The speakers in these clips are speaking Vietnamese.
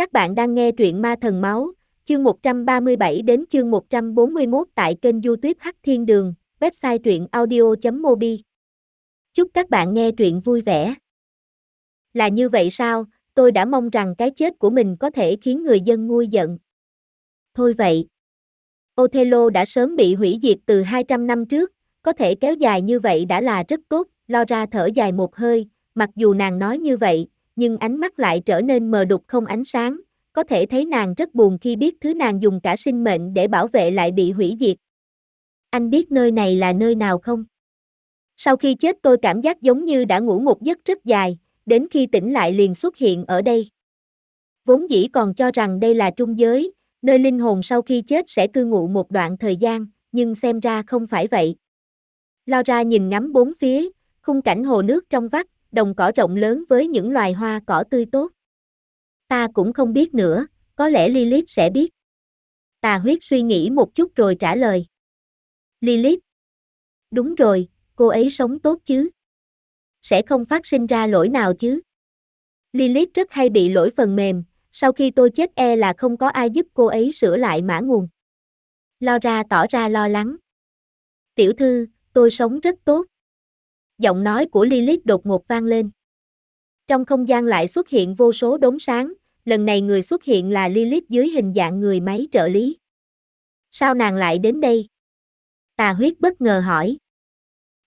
Các bạn đang nghe truyện Ma Thần Máu, chương 137 đến chương 141 tại kênh youtube Hắc Thiên Đường, website truyện audio.mobi. Chúc các bạn nghe truyện vui vẻ. Là như vậy sao, tôi đã mong rằng cái chết của mình có thể khiến người dân nguôi giận. Thôi vậy. Othello đã sớm bị hủy diệt từ 200 năm trước, có thể kéo dài như vậy đã là rất tốt, lo ra thở dài một hơi, mặc dù nàng nói như vậy, nhưng ánh mắt lại trở nên mờ đục không ánh sáng, có thể thấy nàng rất buồn khi biết thứ nàng dùng cả sinh mệnh để bảo vệ lại bị hủy diệt. Anh biết nơi này là nơi nào không? Sau khi chết tôi cảm giác giống như đã ngủ một giấc rất dài, đến khi tỉnh lại liền xuất hiện ở đây. Vốn dĩ còn cho rằng đây là trung giới, nơi linh hồn sau khi chết sẽ cư ngụ một đoạn thời gian, nhưng xem ra không phải vậy. Lao ra nhìn ngắm bốn phía, khung cảnh hồ nước trong vắt, đồng cỏ rộng lớn với những loài hoa cỏ tươi tốt. Ta cũng không biết nữa, có lẽ Lilith sẽ biết. Tà huyết suy nghĩ một chút rồi trả lời. Lilith. Đúng rồi, cô ấy sống tốt chứ. Sẽ không phát sinh ra lỗi nào chứ. Lilith rất hay bị lỗi phần mềm, sau khi tôi chết e là không có ai giúp cô ấy sửa lại mã nguồn. Lo ra tỏ ra lo lắng. Tiểu thư, tôi sống rất tốt giọng nói của Lilith đột ngột vang lên. Trong không gian lại xuất hiện vô số đốm sáng, lần này người xuất hiện là Lilith dưới hình dạng người máy trợ lý. Sao nàng lại đến đây? Tà huyết bất ngờ hỏi.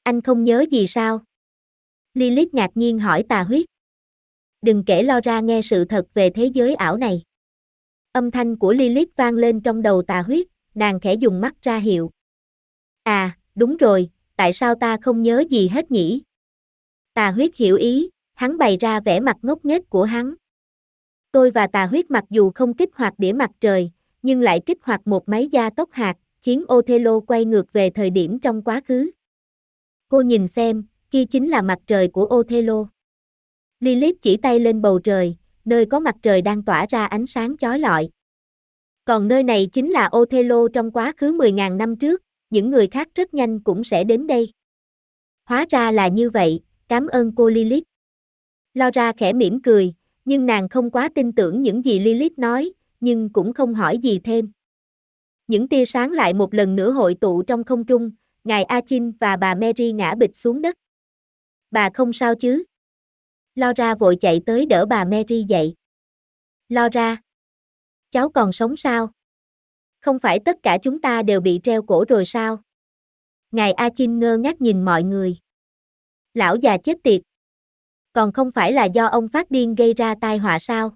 Anh không nhớ gì sao? Lilith ngạc nhiên hỏi tà huyết. Đừng kể lo ra nghe sự thật về thế giới ảo này. Âm thanh của Lilith vang lên trong đầu tà huyết, nàng khẽ dùng mắt ra hiệu. À, đúng rồi, tại sao ta không nhớ gì hết nhỉ? Tà huyết hiểu ý, hắn bày ra vẻ mặt ngốc nghếch của hắn. Tôi và tà huyết mặc dù không kích hoạt đĩa mặt trời, nhưng lại kích hoạt một máy gia tốc hạt, khiến Othello quay ngược về thời điểm trong quá khứ. Cô nhìn xem, kia chính là mặt trời của Othello. Lilith chỉ tay lên bầu trời, nơi có mặt trời đang tỏa ra ánh sáng chói lọi. Còn nơi này chính là Othello trong quá khứ 10.000 năm trước, những người khác rất nhanh cũng sẽ đến đây. Hóa ra là như vậy, cảm ơn cô Lilith. Laura khẽ mỉm cười, nhưng nàng không quá tin tưởng những gì Lilith nói, nhưng cũng không hỏi gì thêm. Những tia sáng lại một lần nữa hội tụ trong không trung, ngài Achin và bà Mary ngã bịch xuống đất. Bà không sao chứ? Laura vội chạy tới đỡ bà Mary dậy. Laura, cháu còn sống sao? Không phải tất cả chúng ta đều bị treo cổ rồi sao? Ngài A Chin ngơ ngác nhìn mọi người. Lão già chết tiệt. Còn không phải là do ông phát điên gây ra tai họa sao?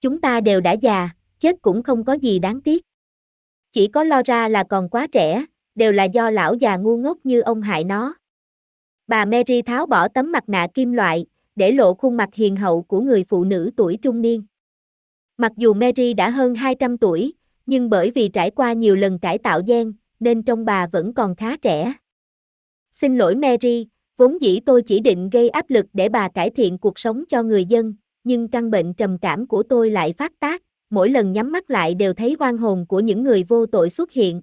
Chúng ta đều đã già, chết cũng không có gì đáng tiếc. Chỉ có lo ra là còn quá trẻ, đều là do lão già ngu ngốc như ông hại nó. Bà Mary tháo bỏ tấm mặt nạ kim loại, để lộ khuôn mặt hiền hậu của người phụ nữ tuổi trung niên. Mặc dù Mary đã hơn 200 tuổi, nhưng bởi vì trải qua nhiều lần cải tạo gen, nên trong bà vẫn còn khá trẻ. Xin lỗi Mary, vốn dĩ tôi chỉ định gây áp lực để bà cải thiện cuộc sống cho người dân, nhưng căn bệnh trầm cảm của tôi lại phát tác, mỗi lần nhắm mắt lại đều thấy oan hồn của những người vô tội xuất hiện.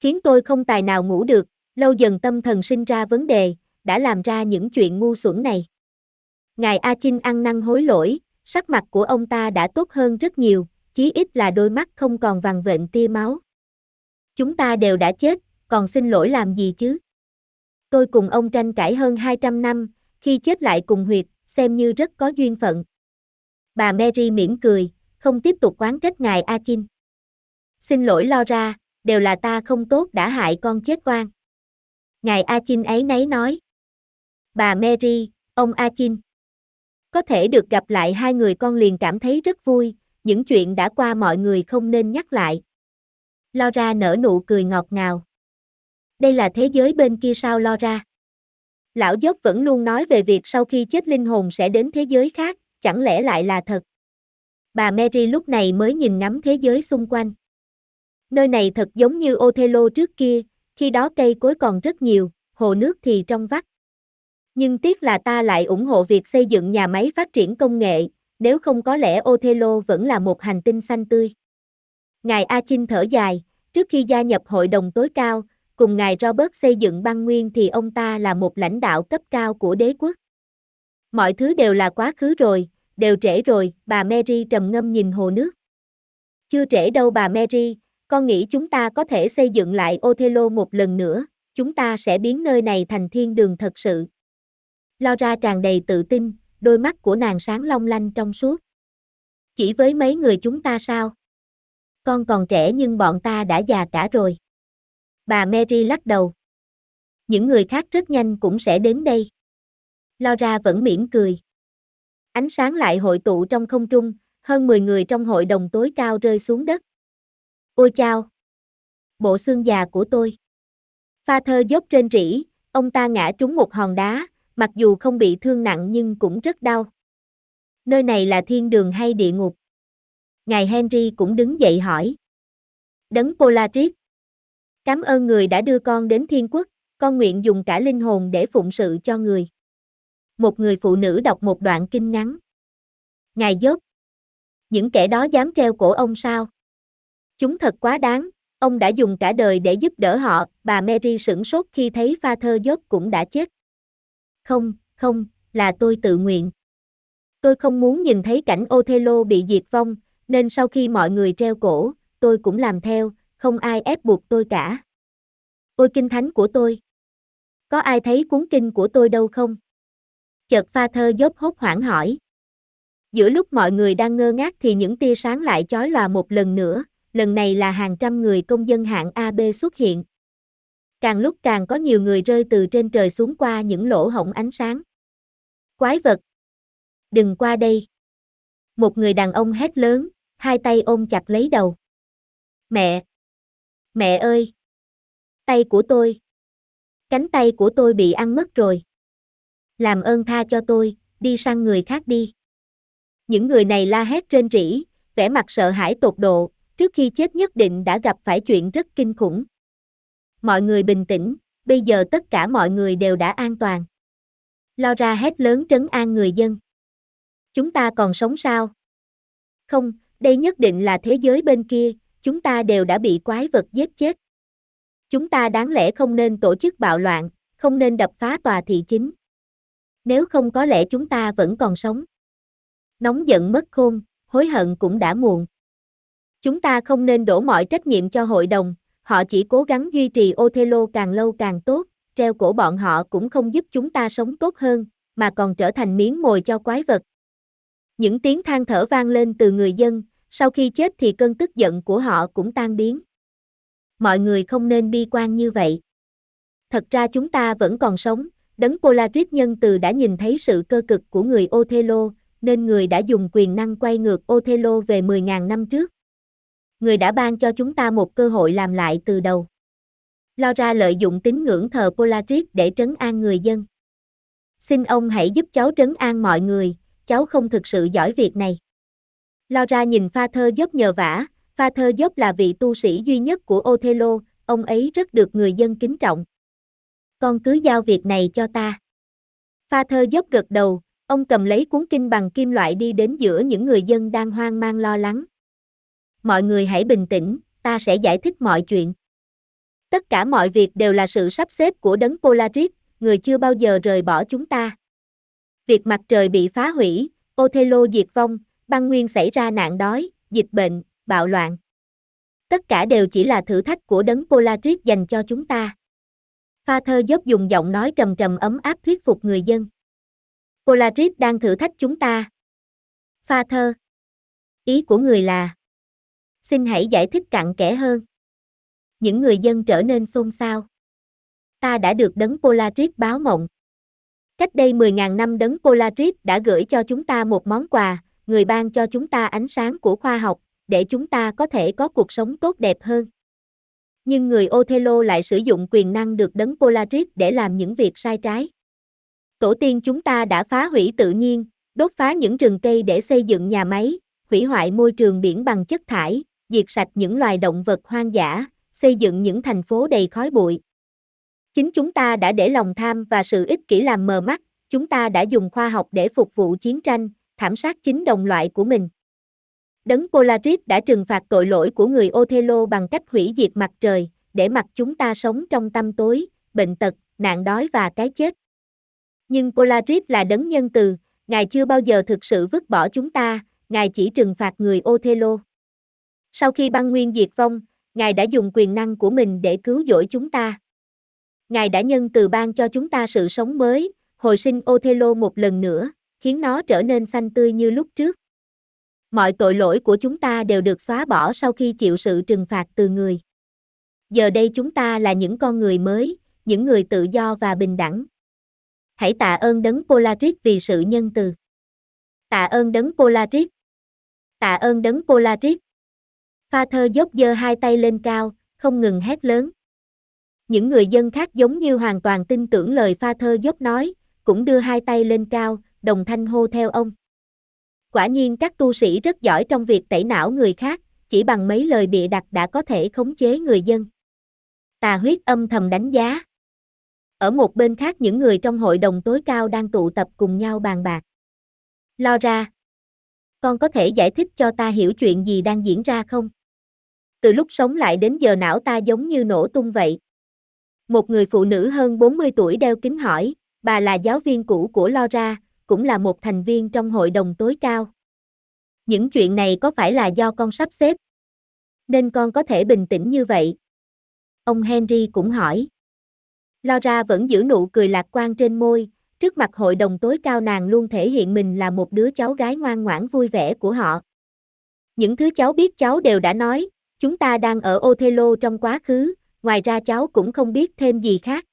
Khiến tôi không tài nào ngủ được, lâu dần tâm thần sinh ra vấn đề, đã làm ra những chuyện ngu xuẩn này. Ngài A Chinh ăn năn hối lỗi, sắc mặt của ông ta đã tốt hơn rất nhiều, chí ít là đôi mắt không còn vằn vện tia máu. Chúng ta đều đã chết, còn xin lỗi làm gì chứ? Tôi cùng ông tranh cãi hơn 200 năm, khi chết lại cùng huyệt, xem như rất có duyên phận. Bà Mary mỉm cười, không tiếp tục quán trách ngài A Chin. Xin lỗi lo ra, đều là ta không tốt đã hại con chết oan. Ngài A Chin ấy nấy nói. Bà Mary, ông A Chin. Có thể được gặp lại hai người con liền cảm thấy rất vui, những chuyện đã qua mọi người không nên nhắc lại. Laura nở nụ cười ngọt ngào. Đây là thế giới bên kia sao Laura? Lão dốc vẫn luôn nói về việc sau khi chết linh hồn sẽ đến thế giới khác, chẳng lẽ lại là thật? Bà Mary lúc này mới nhìn ngắm thế giới xung quanh. Nơi này thật giống như Othello trước kia, khi đó cây cối còn rất nhiều, hồ nước thì trong vắt. Nhưng tiếc là ta lại ủng hộ việc xây dựng nhà máy phát triển công nghệ, nếu không có lẽ Othello vẫn là một hành tinh xanh tươi. Ngài Achin thở dài, trước khi gia nhập hội đồng tối cao, cùng ngài Robert xây dựng băng nguyên thì ông ta là một lãnh đạo cấp cao của đế quốc. Mọi thứ đều là quá khứ rồi, đều trễ rồi, bà Mary trầm ngâm nhìn hồ nước. Chưa trễ đâu bà Mary, con nghĩ chúng ta có thể xây dựng lại Othello một lần nữa, chúng ta sẽ biến nơi này thành thiên đường thật sự. Laura tràn đầy tự tin, đôi mắt của nàng sáng long lanh trong suốt. Chỉ với mấy người chúng ta sao? Con còn trẻ nhưng bọn ta đã già cả rồi. Bà Mary lắc đầu. Những người khác rất nhanh cũng sẽ đến đây. Laura vẫn mỉm cười. Ánh sáng lại hội tụ trong không trung, hơn 10 người trong hội đồng tối cao rơi xuống đất. Ôi chao! Bộ xương già của tôi. Pha thơ dốc trên rỉ, ông ta ngã trúng một hòn đá, mặc dù không bị thương nặng nhưng cũng rất đau. Nơi này là thiên đường hay địa ngục? Ngài Henry cũng đứng dậy hỏi. Đấng Polaris. Cảm ơn người đã đưa con đến thiên quốc, con nguyện dùng cả linh hồn để phụng sự cho người. Một người phụ nữ đọc một đoạn kinh ngắn. Ngài dốt. Những kẻ đó dám treo cổ ông sao? Chúng thật quá đáng, ông đã dùng cả đời để giúp đỡ họ, bà Mary sửng sốt khi thấy pha thơ dốt cũng đã chết. Không, không, là tôi tự nguyện. Tôi không muốn nhìn thấy cảnh Othello bị diệt vong, nên sau khi mọi người treo cổ, tôi cũng làm theo, không ai ép buộc tôi cả. Ôi kinh thánh của tôi! Có ai thấy cuốn kinh của tôi đâu không? Chợt pha thơ dốc hốt hoảng hỏi. Giữa lúc mọi người đang ngơ ngác thì những tia sáng lại chói lòa một lần nữa, lần này là hàng trăm người công dân hạng AB xuất hiện. Càng lúc càng có nhiều người rơi từ trên trời xuống qua những lỗ hổng ánh sáng. Quái vật! Đừng qua đây! Một người đàn ông hét lớn, hai tay ôm chặt lấy đầu. Mẹ! Mẹ ơi! Tay của tôi! Cánh tay của tôi bị ăn mất rồi. Làm ơn tha cho tôi, đi sang người khác đi. Những người này la hét trên rỉ, vẻ mặt sợ hãi tột độ, trước khi chết nhất định đã gặp phải chuyện rất kinh khủng. Mọi người bình tĩnh, bây giờ tất cả mọi người đều đã an toàn. Laura hét lớn trấn an người dân. Chúng ta còn sống sao? Không, đây nhất định là thế giới bên kia, chúng ta đều đã bị quái vật giết chết. Chúng ta đáng lẽ không nên tổ chức bạo loạn, không nên đập phá tòa thị chính. Nếu không có lẽ chúng ta vẫn còn sống. Nóng giận mất khôn, hối hận cũng đã muộn. Chúng ta không nên đổ mọi trách nhiệm cho hội đồng, họ chỉ cố gắng duy trì Othello càng lâu càng tốt, treo cổ bọn họ cũng không giúp chúng ta sống tốt hơn, mà còn trở thành miếng mồi cho quái vật. Những tiếng than thở vang lên từ người dân, sau khi chết thì cơn tức giận của họ cũng tan biến. Mọi người không nên bi quan như vậy. Thật ra chúng ta vẫn còn sống, đấng Polaris nhân từ đã nhìn thấy sự cơ cực của người Othello, nên người đã dùng quyền năng quay ngược Othello về 10.000 năm trước. Người đã ban cho chúng ta một cơ hội làm lại từ đầu. Laura lợi dụng tín ngưỡng thờ Polaris để trấn an người dân. Xin ông hãy giúp cháu trấn an mọi người, cháu không thực sự giỏi việc này. Laura nhìn pha thơ dốc nhờ vả, pha thơ dốc là vị tu sĩ duy nhất của Othello, ông ấy rất được người dân kính trọng. Con cứ giao việc này cho ta. Pha thơ dốc gật đầu, ông cầm lấy cuốn kinh bằng kim loại đi đến giữa những người dân đang hoang mang lo lắng. Mọi người hãy bình tĩnh, ta sẽ giải thích mọi chuyện. Tất cả mọi việc đều là sự sắp xếp của đấng Polaris, người chưa bao giờ rời bỏ chúng ta. Việc mặt trời bị phá hủy, Othello diệt vong, băng nguyên xảy ra nạn đói, dịch bệnh, bạo loạn. Tất cả đều chỉ là thử thách của đấng Polaris dành cho chúng ta. Pha thơ dốc dùng giọng nói trầm trầm ấm áp thuyết phục người dân. Polaris đang thử thách chúng ta. Pha thơ. Ý của người là. Xin hãy giải thích cặn kẽ hơn. Những người dân trở nên xôn xao. Ta đã được đấng Polaris báo mộng. Cách đây 10.000 năm đấng Polaris đã gửi cho chúng ta một món quà, người ban cho chúng ta ánh sáng của khoa học, để chúng ta có thể có cuộc sống tốt đẹp hơn. Nhưng người Othello lại sử dụng quyền năng được đấng Polaris để làm những việc sai trái. Tổ tiên chúng ta đã phá hủy tự nhiên, đốt phá những rừng cây để xây dựng nhà máy, hủy hoại môi trường biển bằng chất thải, diệt sạch những loài động vật hoang dã, xây dựng những thành phố đầy khói bụi. Chính chúng ta đã để lòng tham và sự ích kỷ làm mờ mắt, chúng ta đã dùng khoa học để phục vụ chiến tranh, thảm sát chính đồng loại của mình. Đấng Polaris đã trừng phạt tội lỗi của người Othello bằng cách hủy diệt mặt trời, để mặc chúng ta sống trong tâm tối, bệnh tật, nạn đói và cái chết. Nhưng Polaris là đấng nhân từ, Ngài chưa bao giờ thực sự vứt bỏ chúng ta, Ngài chỉ trừng phạt người Othello. Sau khi băng nguyên diệt vong, Ngài đã dùng quyền năng của mình để cứu rỗi chúng ta. Ngài đã nhân từ ban cho chúng ta sự sống mới, hồi sinh Othello một lần nữa, khiến nó trở nên xanh tươi như lúc trước. Mọi tội lỗi của chúng ta đều được xóa bỏ sau khi chịu sự trừng phạt từ người. Giờ đây chúng ta là những con người mới, những người tự do và bình đẳng. Hãy tạ ơn đấng Polaris vì sự nhân từ. Tạ ơn đấng Polaris. Tạ ơn đấng Polaris. Pha thơ dốc dơ hai tay lên cao, không ngừng hét lớn. Những người dân khác giống như hoàn toàn tin tưởng lời pha thơ dốc nói, cũng đưa hai tay lên cao, đồng thanh hô theo ông. Quả nhiên các tu sĩ rất giỏi trong việc tẩy não người khác, chỉ bằng mấy lời bịa đặt đã có thể khống chế người dân. Tà huyết âm thầm đánh giá. Ở một bên khác những người trong hội đồng tối cao đang tụ tập cùng nhau bàn bạc. Lo ra. Con có thể giải thích cho ta hiểu chuyện gì đang diễn ra không? Từ lúc sống lại đến giờ não ta giống như nổ tung vậy. Một người phụ nữ hơn 40 tuổi đeo kính hỏi, bà là giáo viên cũ của Lo ra, cũng là một thành viên trong hội đồng tối cao. Những chuyện này có phải là do con sắp xếp? Nên con có thể bình tĩnh như vậy. Ông Henry cũng hỏi. Laura vẫn giữ nụ cười lạc quan trên môi, trước mặt hội đồng tối cao nàng luôn thể hiện mình là một đứa cháu gái ngoan ngoãn vui vẻ của họ. Những thứ cháu biết cháu đều đã nói, chúng ta đang ở Othello trong quá khứ, ngoài ra cháu cũng không biết thêm gì khác.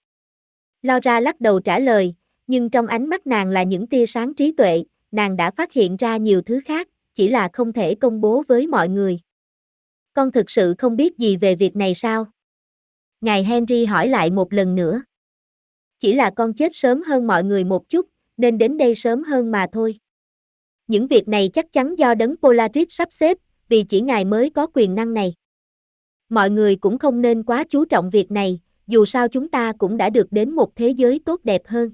Laura lắc đầu trả lời, nhưng trong ánh mắt nàng là những tia sáng trí tuệ, nàng đã phát hiện ra nhiều thứ khác, chỉ là không thể công bố với mọi người. Con thực sự không biết gì về việc này sao? Ngài Henry hỏi lại một lần nữa. Chỉ là con chết sớm hơn mọi người một chút, nên đến đây sớm hơn mà thôi. Những việc này chắc chắn do đấng Polaris sắp xếp, vì chỉ ngài mới có quyền năng này. Mọi người cũng không nên quá chú trọng việc này, dù sao chúng ta cũng đã được đến một thế giới tốt đẹp hơn.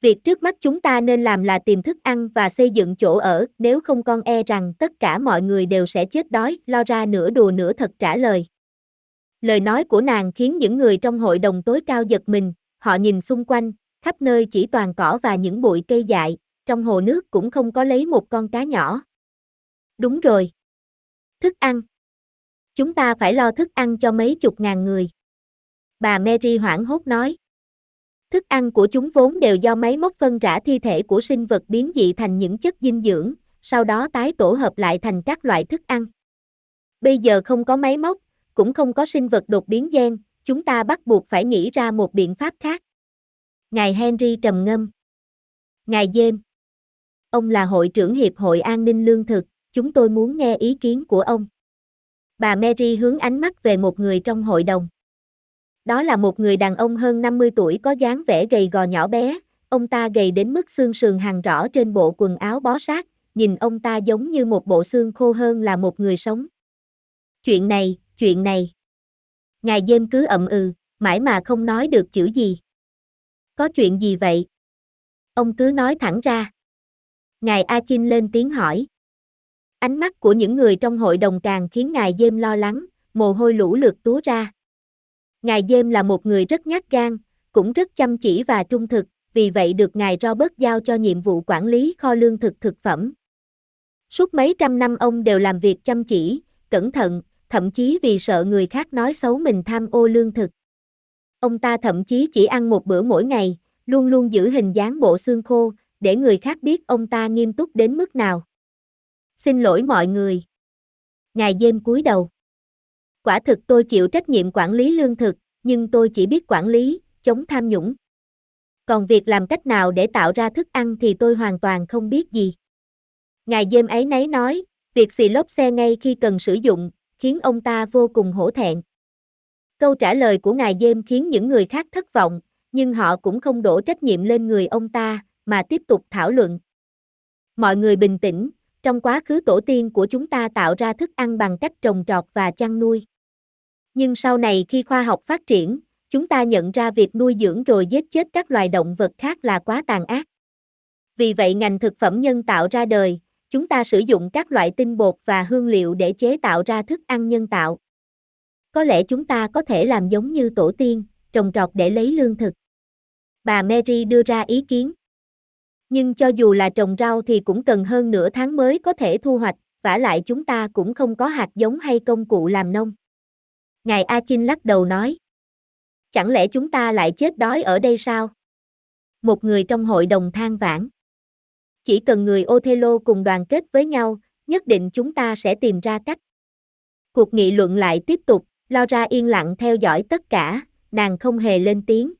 Việc trước mắt chúng ta nên làm là tìm thức ăn và xây dựng chỗ ở, nếu không con e rằng tất cả mọi người đều sẽ chết đói, lo ra nửa đùa nửa thật trả lời. Lời nói của nàng khiến những người trong hội đồng tối cao giật mình, họ nhìn xung quanh, khắp nơi chỉ toàn cỏ và những bụi cây dại, trong hồ nước cũng không có lấy một con cá nhỏ. Đúng rồi. Thức ăn. Chúng ta phải lo thức ăn cho mấy chục ngàn người. Bà Mary hoảng hốt nói. Thức ăn của chúng vốn đều do máy móc phân rã thi thể của sinh vật biến dị thành những chất dinh dưỡng, sau đó tái tổ hợp lại thành các loại thức ăn. Bây giờ không có máy móc, cũng không có sinh vật đột biến gen, chúng ta bắt buộc phải nghĩ ra một biện pháp khác. Ngài Henry trầm ngâm. Ngài James. Ông là hội trưởng Hiệp hội An ninh Lương thực, chúng tôi muốn nghe ý kiến của ông. Bà Mary hướng ánh mắt về một người trong hội đồng. Đó là một người đàn ông hơn 50 tuổi có dáng vẻ gầy gò nhỏ bé, ông ta gầy đến mức xương sườn hàng rõ trên bộ quần áo bó sát, nhìn ông ta giống như một bộ xương khô hơn là một người sống. Chuyện này, chuyện này. Ngài Dêm cứ ậm ừ, mãi mà không nói được chữ gì. Có chuyện gì vậy? Ông cứ nói thẳng ra. Ngài A Chinh lên tiếng hỏi. Ánh mắt của những người trong hội đồng càng khiến ngài Dêm lo lắng, mồ hôi lũ lượt túa ra. Ngài Dêm là một người rất nhát gan, cũng rất chăm chỉ và trung thực, vì vậy được ngài Robert giao cho nhiệm vụ quản lý kho lương thực thực phẩm. Suốt mấy trăm năm ông đều làm việc chăm chỉ, cẩn thận, thậm chí vì sợ người khác nói xấu mình tham ô lương thực. Ông ta thậm chí chỉ ăn một bữa mỗi ngày, luôn luôn giữ hình dáng bộ xương khô, để người khác biết ông ta nghiêm túc đến mức nào. Xin lỗi mọi người. Ngài Dêm cúi đầu. Quả thực tôi chịu trách nhiệm quản lý lương thực, nhưng tôi chỉ biết quản lý, chống tham nhũng. Còn việc làm cách nào để tạo ra thức ăn thì tôi hoàn toàn không biết gì. Ngài Dêm ấy nấy nói, việc xì lốp xe ngay khi cần sử dụng, khiến ông ta vô cùng hổ thẹn. Câu trả lời của ngài Dêm khiến những người khác thất vọng, nhưng họ cũng không đổ trách nhiệm lên người ông ta, mà tiếp tục thảo luận. Mọi người bình tĩnh, trong quá khứ tổ tiên của chúng ta tạo ra thức ăn bằng cách trồng trọt và chăn nuôi. Nhưng sau này khi khoa học phát triển, chúng ta nhận ra việc nuôi dưỡng rồi giết chết các loài động vật khác là quá tàn ác. Vì vậy ngành thực phẩm nhân tạo ra đời, chúng ta sử dụng các loại tinh bột và hương liệu để chế tạo ra thức ăn nhân tạo. Có lẽ chúng ta có thể làm giống như tổ tiên, trồng trọt để lấy lương thực. Bà Mary đưa ra ý kiến. Nhưng cho dù là trồng rau thì cũng cần hơn nửa tháng mới có thể thu hoạch, vả lại chúng ta cũng không có hạt giống hay công cụ làm nông. Ngài A Chinh lắc đầu nói. Chẳng lẽ chúng ta lại chết đói ở đây sao? Một người trong hội đồng than vãn. Chỉ cần người Othello cùng đoàn kết với nhau, nhất định chúng ta sẽ tìm ra cách. Cuộc nghị luận lại tiếp tục, Laura yên lặng theo dõi tất cả, nàng không hề lên tiếng.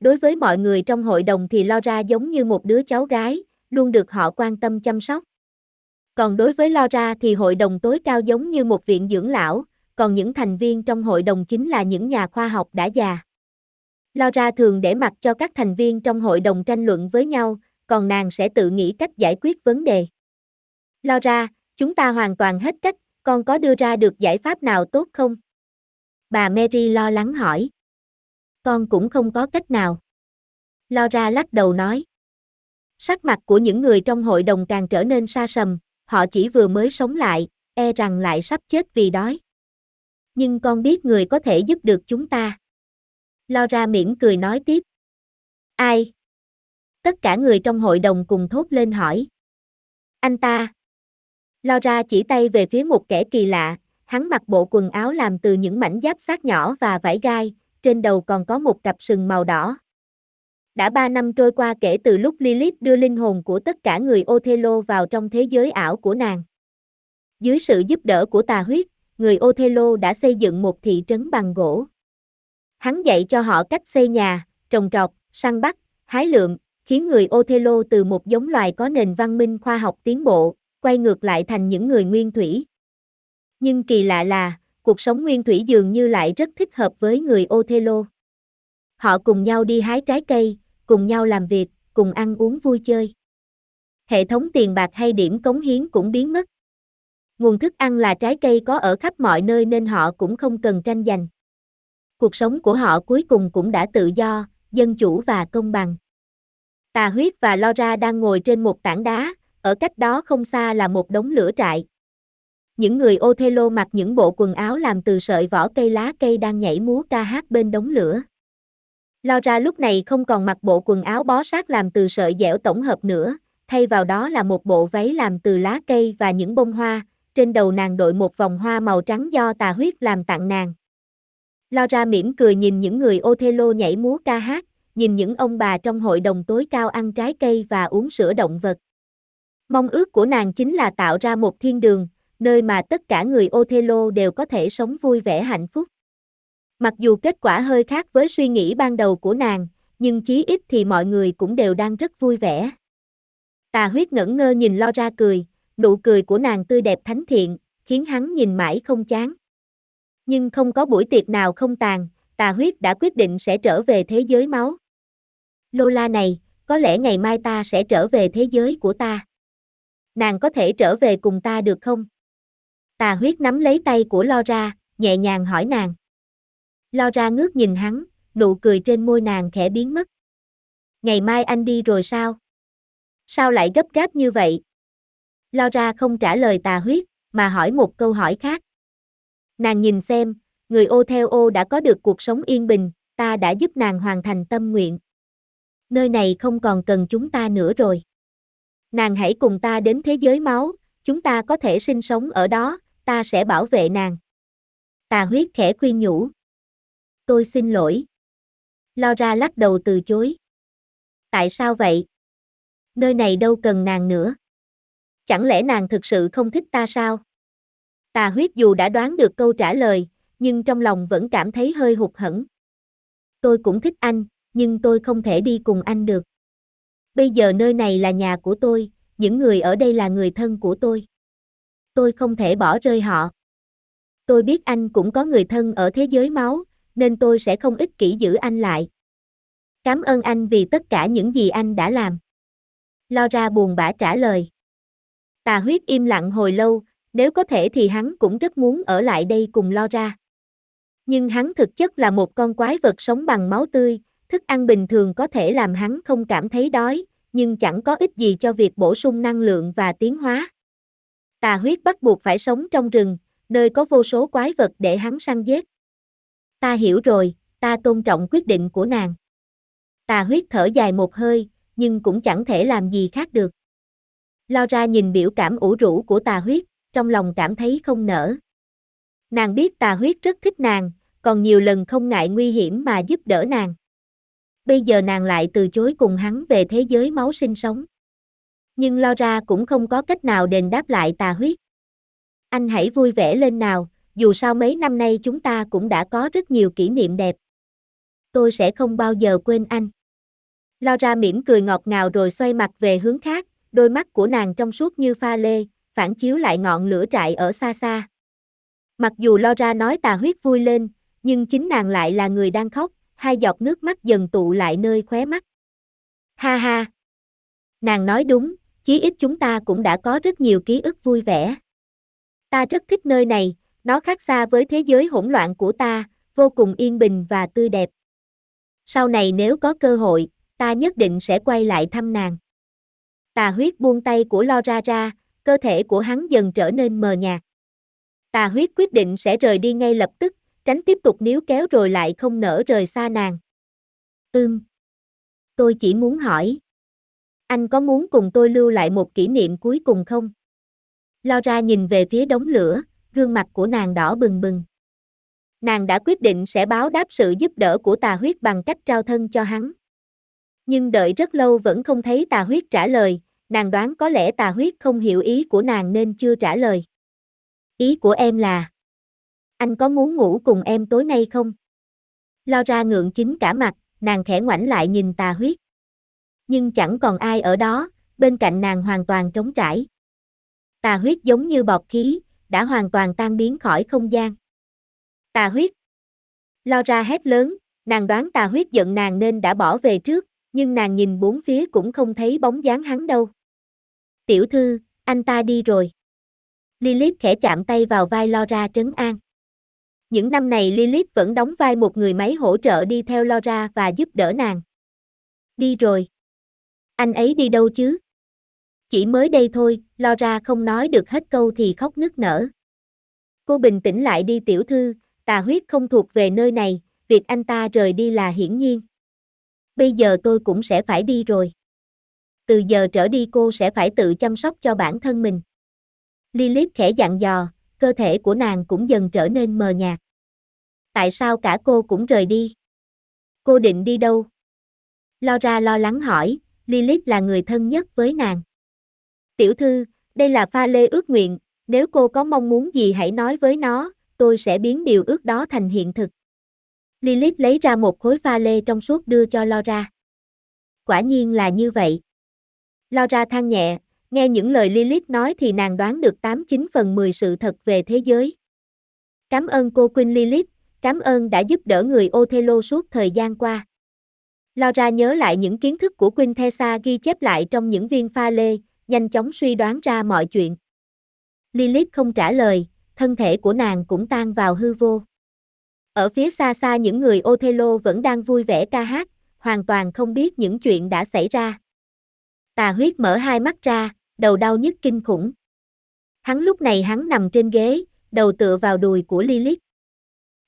Đối với mọi người trong hội đồng thì Laura giống như một đứa cháu gái, luôn được họ quan tâm chăm sóc. Còn đối với Laura thì hội đồng tối cao giống như một viện dưỡng lão, còn những thành viên trong hội đồng chính là những nhà khoa học đã già. Laura thường để mặc cho các thành viên trong hội đồng tranh luận với nhau, còn nàng sẽ tự nghĩ cách giải quyết vấn đề. Laura, chúng ta hoàn toàn hết cách, con có đưa ra được giải pháp nào tốt không? Bà Mary lo lắng hỏi. Con cũng không có cách nào. Laura lắc đầu nói. Sắc mặt của những người trong hội đồng càng trở nên xa sầm, họ chỉ vừa mới sống lại, e rằng lại sắp chết vì đói. Nhưng con biết người có thể giúp được chúng ta. Laura mỉm cười nói tiếp. Ai? Tất cả người trong hội đồng cùng thốt lên hỏi. Anh ta. Laura chỉ tay về phía một kẻ kỳ lạ, hắn mặc bộ quần áo làm từ những mảnh giáp sát nhỏ và vải gai, trên đầu còn có một cặp sừng màu đỏ. Đã ba năm trôi qua kể từ lúc Lilith đưa linh hồn của tất cả người Othello vào trong thế giới ảo của nàng. Dưới sự giúp đỡ của tà huyết, người Othello đã xây dựng một thị trấn bằng gỗ. Hắn dạy cho họ cách xây nhà, trồng trọt, săn bắt, hái lượm, khiến người Othello từ một giống loài có nền văn minh khoa học tiến bộ, quay ngược lại thành những người nguyên thủy. Nhưng kỳ lạ là, cuộc sống nguyên thủy dường như lại rất thích hợp với người Othello. Họ cùng nhau đi hái trái cây, cùng nhau làm việc, cùng ăn uống vui chơi. Hệ thống tiền bạc hay điểm cống hiến cũng biến mất. Nguồn thức ăn là trái cây có ở khắp mọi nơi nên họ cũng không cần tranh giành. Cuộc sống của họ cuối cùng cũng đã tự do, dân chủ và công bằng. Tà huyết và Laura đang ngồi trên một tảng đá, ở cách đó không xa là một đống lửa trại. Những người Othello mặc những bộ quần áo làm từ sợi vỏ cây lá cây đang nhảy múa ca hát bên đống lửa. Laura lúc này không còn mặc bộ quần áo bó sát làm từ sợi dẻo tổng hợp nữa, thay vào đó là một bộ váy làm từ lá cây và những bông hoa, trên đầu nàng đội một vòng hoa màu trắng do tà huyết làm tặng nàng. Laura mỉm cười nhìn những người Othello nhảy múa ca hát, nhìn những ông bà trong hội đồng tối cao ăn trái cây và uống sữa động vật. Mong ước của nàng chính là tạo ra một thiên đường, nơi mà tất cả người Othello đều có thể sống vui vẻ hạnh phúc. Mặc dù kết quả hơi khác với suy nghĩ ban đầu của nàng, nhưng chí ít thì mọi người cũng đều đang rất vui vẻ. Tà huyết ngẩn ngơ nhìn lo ra cười, nụ cười của nàng tươi đẹp thánh thiện, khiến hắn nhìn mãi không chán. Nhưng không có buổi tiệc nào không tàn, tà huyết đã quyết định sẽ trở về thế giới máu. Lola này, có lẽ ngày mai ta sẽ trở về thế giới của ta. Nàng có thể trở về cùng ta được không? Tà huyết nắm lấy tay của Laura, nhẹ nhàng hỏi nàng. Laura ngước nhìn hắn, nụ cười trên môi nàng khẽ biến mất. Ngày mai anh đi rồi sao? Sao lại gấp gáp như vậy? Laura không trả lời tà huyết, mà hỏi một câu hỏi khác. Nàng nhìn xem, người ô theo ô đã có được cuộc sống yên bình, ta đã giúp nàng hoàn thành tâm nguyện. Nơi này không còn cần chúng ta nữa rồi. Nàng hãy cùng ta đến thế giới máu, chúng ta có thể sinh sống ở đó, ta sẽ bảo vệ nàng. Tà huyết khẽ khuyên nhủ. Tôi xin lỗi. Laura lắc đầu từ chối. Tại sao vậy? Nơi này đâu cần nàng nữa. Chẳng lẽ nàng thực sự không thích ta sao? Tà huyết dù đã đoán được câu trả lời, nhưng trong lòng vẫn cảm thấy hơi hụt hẫng. Tôi cũng thích anh, nhưng tôi không thể đi cùng anh được. Bây giờ nơi này là nhà của tôi, những người ở đây là người thân của tôi. Tôi không thể bỏ rơi họ. Tôi biết anh cũng có người thân ở thế giới máu, nên tôi sẽ không ích kỷ giữ anh lại. Cảm ơn anh vì tất cả những gì anh đã làm. Laura buồn bã trả lời. Tà huyết im lặng hồi lâu, nếu có thể thì hắn cũng rất muốn ở lại đây cùng Laura. Nhưng hắn thực chất là một con quái vật sống bằng máu tươi, thức ăn bình thường có thể làm hắn không cảm thấy đói, nhưng chẳng có ích gì cho việc bổ sung năng lượng và tiến hóa. Tà huyết bắt buộc phải sống trong rừng, nơi có vô số quái vật để hắn săn giết. Ta hiểu rồi, ta tôn trọng quyết định của nàng. Tà huyết thở dài một hơi, nhưng cũng chẳng thể làm gì khác được. Lo ra nhìn biểu cảm ủ rũ của tà huyết, trong lòng cảm thấy không nở. Nàng biết tà huyết rất thích nàng, còn nhiều lần không ngại nguy hiểm mà giúp đỡ nàng. Bây giờ nàng lại từ chối cùng hắn về thế giới máu sinh sống. Nhưng Laura cũng không có cách nào đền đáp lại tà huyết. Anh hãy vui vẻ lên nào, dù sao mấy năm nay chúng ta cũng đã có rất nhiều kỷ niệm đẹp. Tôi sẽ không bao giờ quên anh. Laura mỉm cười ngọt ngào rồi xoay mặt về hướng khác, đôi mắt của nàng trong suốt như pha lê, phản chiếu lại ngọn lửa trại ở xa xa. Mặc dù Laura nói tà huyết vui lên, nhưng chính nàng lại là người đang khóc, hai giọt nước mắt dần tụ lại nơi khóe mắt. Ha ha! Nàng nói đúng, chí ít chúng ta cũng đã có rất nhiều ký ức vui vẻ. Ta rất thích nơi này, nó khác xa với thế giới hỗn loạn của ta, vô cùng yên bình và tươi đẹp. Sau này nếu có cơ hội, ta nhất định sẽ quay lại thăm nàng. Tà huyết buông tay của Lo ra, Ra, cơ thể của hắn dần trở nên mờ nhạt. Tà huyết quyết định sẽ rời đi ngay lập tức, tránh tiếp tục níu kéo rồi lại không nỡ rời xa nàng. Ưm. Tôi chỉ muốn hỏi. Anh có muốn cùng tôi lưu lại một kỷ niệm cuối cùng không? Laura nhìn về phía đống lửa, gương mặt của nàng đỏ bừng bừng. Nàng đã quyết định sẽ báo đáp sự giúp đỡ của tà huyết bằng cách trao thân cho hắn. Nhưng đợi rất lâu vẫn không thấy tà huyết trả lời, nàng đoán có lẽ tà huyết không hiểu ý của nàng nên chưa trả lời. Ý của em là, anh có muốn ngủ cùng em tối nay không? Laura ngượng chính cả mặt, nàng khẽ ngoảnh lại nhìn tà huyết. Nhưng chẳng còn ai ở đó, bên cạnh nàng hoàn toàn trống trải. Tà huyết giống như bọt khí, đã hoàn toàn tan biến khỏi không gian. Tà huyết. Lo ra hét lớn, nàng đoán tà huyết giận nàng nên đã bỏ về trước, nhưng nàng nhìn bốn phía cũng không thấy bóng dáng hắn đâu. Tiểu thư, anh ta đi rồi. Lilith khẽ chạm tay vào vai Laura trấn an. Những năm này Lilith vẫn đóng vai một người máy hỗ trợ đi theo Laura và giúp đỡ nàng. Đi rồi. Anh ấy đi đâu chứ? Chỉ mới đây thôi, lo ra không nói được hết câu thì khóc nức nở. Cô bình tĩnh lại đi tiểu thư, tà huyết không thuộc về nơi này, việc anh ta rời đi là hiển nhiên. Bây giờ tôi cũng sẽ phải đi rồi. Từ giờ trở đi cô sẽ phải tự chăm sóc cho bản thân mình. Lilith khẽ dặn dò, cơ thể của nàng cũng dần trở nên mờ nhạt. Tại sao cả cô cũng rời đi? Cô định đi đâu? Laura lo lắng hỏi, Lilith là người thân nhất với nàng. Tiểu thư, đây là pha lê ước nguyện, nếu cô có mong muốn gì hãy nói với nó, tôi sẽ biến điều ước đó thành hiện thực. Lilith lấy ra một khối pha lê trong suốt đưa cho Laura. Quả nhiên là như vậy. Laura than nhẹ, nghe những lời Lilith nói thì nàng đoán được 89 phần 10 sự thật về thế giới. Cảm ơn cô Queen Lilith, cảm ơn đã giúp đỡ người Othello suốt thời gian qua. Laura nhớ lại những kiến thức của Queen ghi chép lại trong những viên pha lê, nhanh chóng suy đoán ra mọi chuyện. Lilith không trả lời, thân thể của nàng cũng tan vào hư vô. Ở phía xa xa những người Othello vẫn đang vui vẻ ca hát, hoàn toàn không biết những chuyện đã xảy ra. Tà huyết mở hai mắt ra, đầu đau nhức kinh khủng. Hắn lúc này hắn nằm trên ghế, đầu tựa vào đùi của Lilith.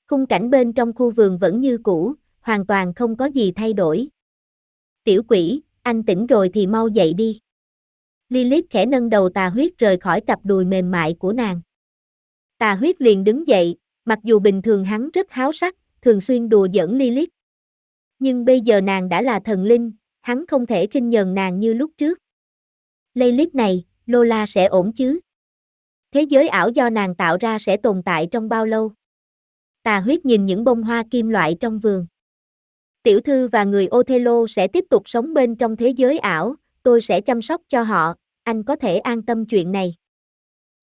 Khung cảnh bên trong khu vườn vẫn như cũ, hoàn toàn không có gì thay đổi. Tiểu quỷ, anh tỉnh rồi thì mau dậy đi. Lilith khẽ nâng đầu tà huyết rời khỏi cặp đùi mềm mại của nàng. Tà huyết liền đứng dậy, mặc dù bình thường hắn rất háo sắc, thường xuyên đùa giỡn Lilith. Nhưng bây giờ nàng đã là thần linh, hắn không thể khinh nhờn nàng như lúc trước. Lilith này, Lola sẽ ổn chứ? Thế giới ảo do nàng tạo ra sẽ tồn tại trong bao lâu? Tà huyết nhìn những bông hoa kim loại trong vườn. Tiểu thư và người Othello sẽ tiếp tục sống bên trong thế giới ảo, tôi sẽ chăm sóc cho họ, anh có thể an tâm chuyện này.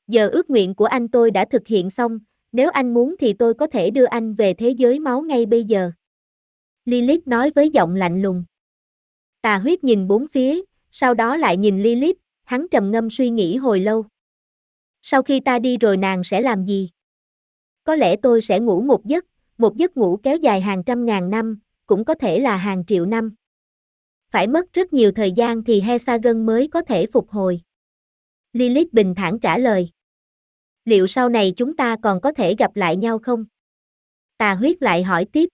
Giờ ước nguyện của anh tôi đã thực hiện xong, nếu anh muốn thì tôi có thể đưa anh về thế giới máu ngay bây giờ. Lilith nói với giọng lạnh lùng. Tà huyết nhìn bốn phía, sau đó lại nhìn Lilith, hắn trầm ngâm suy nghĩ hồi lâu. Sau khi ta đi rồi nàng sẽ làm gì? Có lẽ tôi sẽ ngủ một giấc, một giấc ngủ kéo dài hàng trăm ngàn năm, cũng có thể là hàng triệu năm. Phải mất rất nhiều thời gian thì Hexagon mới có thể phục hồi. Lilith bình thản trả lời. Liệu sau này chúng ta còn có thể gặp lại nhau không? Tà huyết lại hỏi tiếp.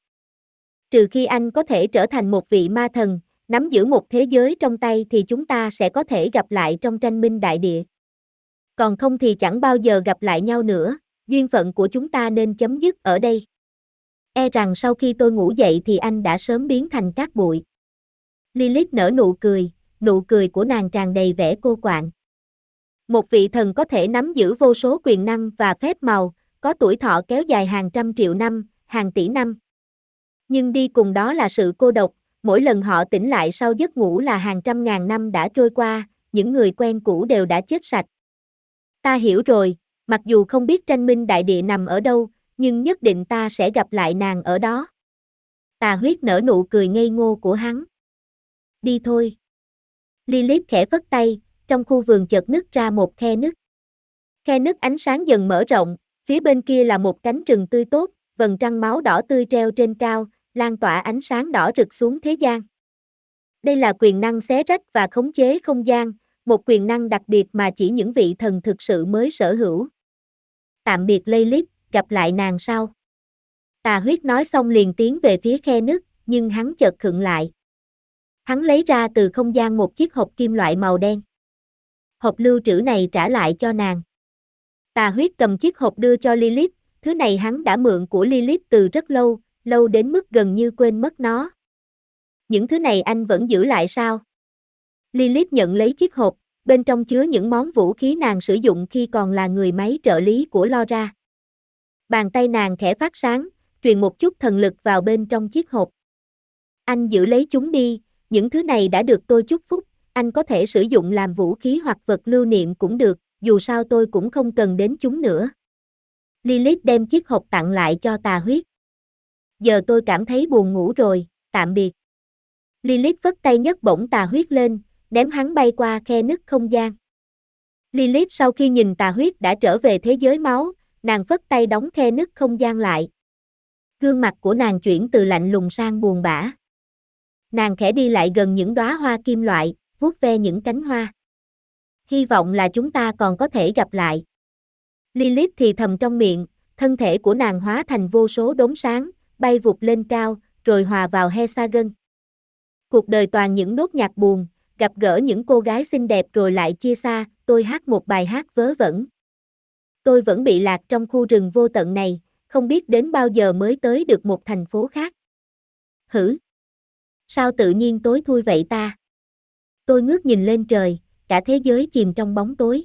Trừ khi anh có thể trở thành một vị ma thần, nắm giữ một thế giới trong tay thì chúng ta sẽ có thể gặp lại trong tranh minh đại địa. Còn không thì chẳng bao giờ gặp lại nhau nữa, duyên phận của chúng ta nên chấm dứt ở đây. E rằng sau khi tôi ngủ dậy thì anh đã sớm biến thành cát bụi. Lilith nở nụ cười, nụ cười của nàng tràn đầy vẻ cô quạng. Một vị thần có thể nắm giữ vô số quyền năng và phép màu, có tuổi thọ kéo dài hàng trăm triệu năm, hàng tỷ năm. Nhưng đi cùng đó là sự cô độc, mỗi lần họ tỉnh lại sau giấc ngủ là hàng trăm ngàn năm đã trôi qua, những người quen cũ đều đã chết sạch. Ta hiểu rồi, mặc dù không biết tranh minh đại địa nằm ở đâu, nhưng nhất định ta sẽ gặp lại nàng ở đó. Tà huyết nở nụ cười ngây ngô của hắn. Đi thôi. Lilith khẽ phất tay, trong khu vườn chợt nứt ra một khe nứt. Khe nứt ánh sáng dần mở rộng, phía bên kia là một cánh rừng tươi tốt, vầng trăng máu đỏ tươi treo trên cao, lan tỏa ánh sáng đỏ rực xuống thế gian. Đây là quyền năng xé rách và khống chế không gian, một quyền năng đặc biệt mà chỉ những vị thần thực sự mới sở hữu. Tạm biệt Lilith, gặp lại nàng sau. Tà huyết nói xong liền tiến về phía khe nứt, nhưng hắn chợt khựng lại. Hắn lấy ra từ không gian một chiếc hộp kim loại màu đen. Hộp lưu trữ này trả lại cho nàng. Tà huyết cầm chiếc hộp đưa cho Lilith, thứ này hắn đã mượn của Lilith từ rất lâu, lâu đến mức gần như quên mất nó. Những thứ này anh vẫn giữ lại sao? Lilith nhận lấy chiếc hộp, bên trong chứa những món vũ khí nàng sử dụng khi còn là người máy trợ lý của Laura. Bàn tay nàng khẽ phát sáng, truyền một chút thần lực vào bên trong chiếc hộp. Anh giữ lấy chúng đi, những thứ này đã được tôi chúc phúc, anh có thể sử dụng làm vũ khí hoặc vật lưu niệm cũng được, dù sao tôi cũng không cần đến chúng nữa. Lilith đem chiếc hộp tặng lại cho tà huyết. Giờ tôi cảm thấy buồn ngủ rồi, tạm biệt. Lilith vất tay nhấc bổng tà huyết lên, ném hắn bay qua khe nứt không gian. Lilith sau khi nhìn tà huyết đã trở về thế giới máu, nàng phất tay đóng khe nứt không gian lại. Gương mặt của nàng chuyển từ lạnh lùng sang buồn bã. Nàng khẽ đi lại gần những đóa hoa kim loại, vuốt ve những cánh hoa. Hy vọng là chúng ta còn có thể gặp lại. Lilith thì thầm trong miệng, thân thể của nàng hóa thành vô số đốm sáng, bay vụt lên cao, rồi hòa vào Hexagon. Cuộc đời toàn những nốt nhạc buồn, gặp gỡ những cô gái xinh đẹp rồi lại chia xa, tôi hát một bài hát vớ vẩn. Tôi vẫn bị lạc trong khu rừng vô tận này, không biết đến bao giờ mới tới được một thành phố khác. Hử? Sao tự nhiên tối thui vậy ta? Tôi ngước nhìn lên trời, cả thế giới chìm trong bóng tối.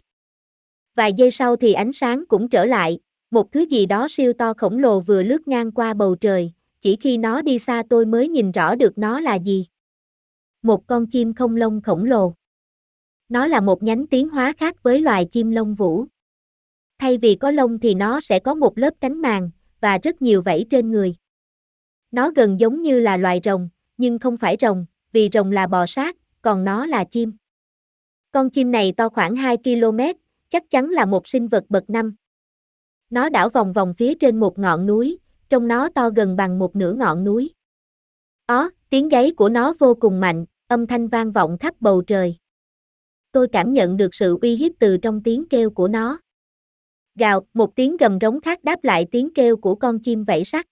Vài giây sau thì ánh sáng cũng trở lại, một thứ gì đó siêu to khổng lồ vừa lướt ngang qua bầu trời, chỉ khi nó đi xa tôi mới nhìn rõ được nó là gì. Một con chim không lông khổng lồ. Nó là một nhánh tiến hóa khác với loài chim lông vũ. Thay vì có lông thì nó sẽ có một lớp cánh màng, và rất nhiều vảy trên người. Nó gần giống như là loài rồng, nhưng không phải rồng, vì rồng là bò sát, còn nó là chim. Con chim này to khoảng 2 km, chắc chắn là một sinh vật bậc năm. Nó đảo vòng vòng phía trên một ngọn núi, trông nó to gần bằng một nửa ngọn núi. Ó, tiếng gáy của nó vô cùng mạnh, âm thanh vang vọng khắp bầu trời. Tôi cảm nhận được sự uy hiếp từ trong tiếng kêu của nó. Gào, một tiếng gầm rống khác đáp lại tiếng kêu của con chim vẫy sắt.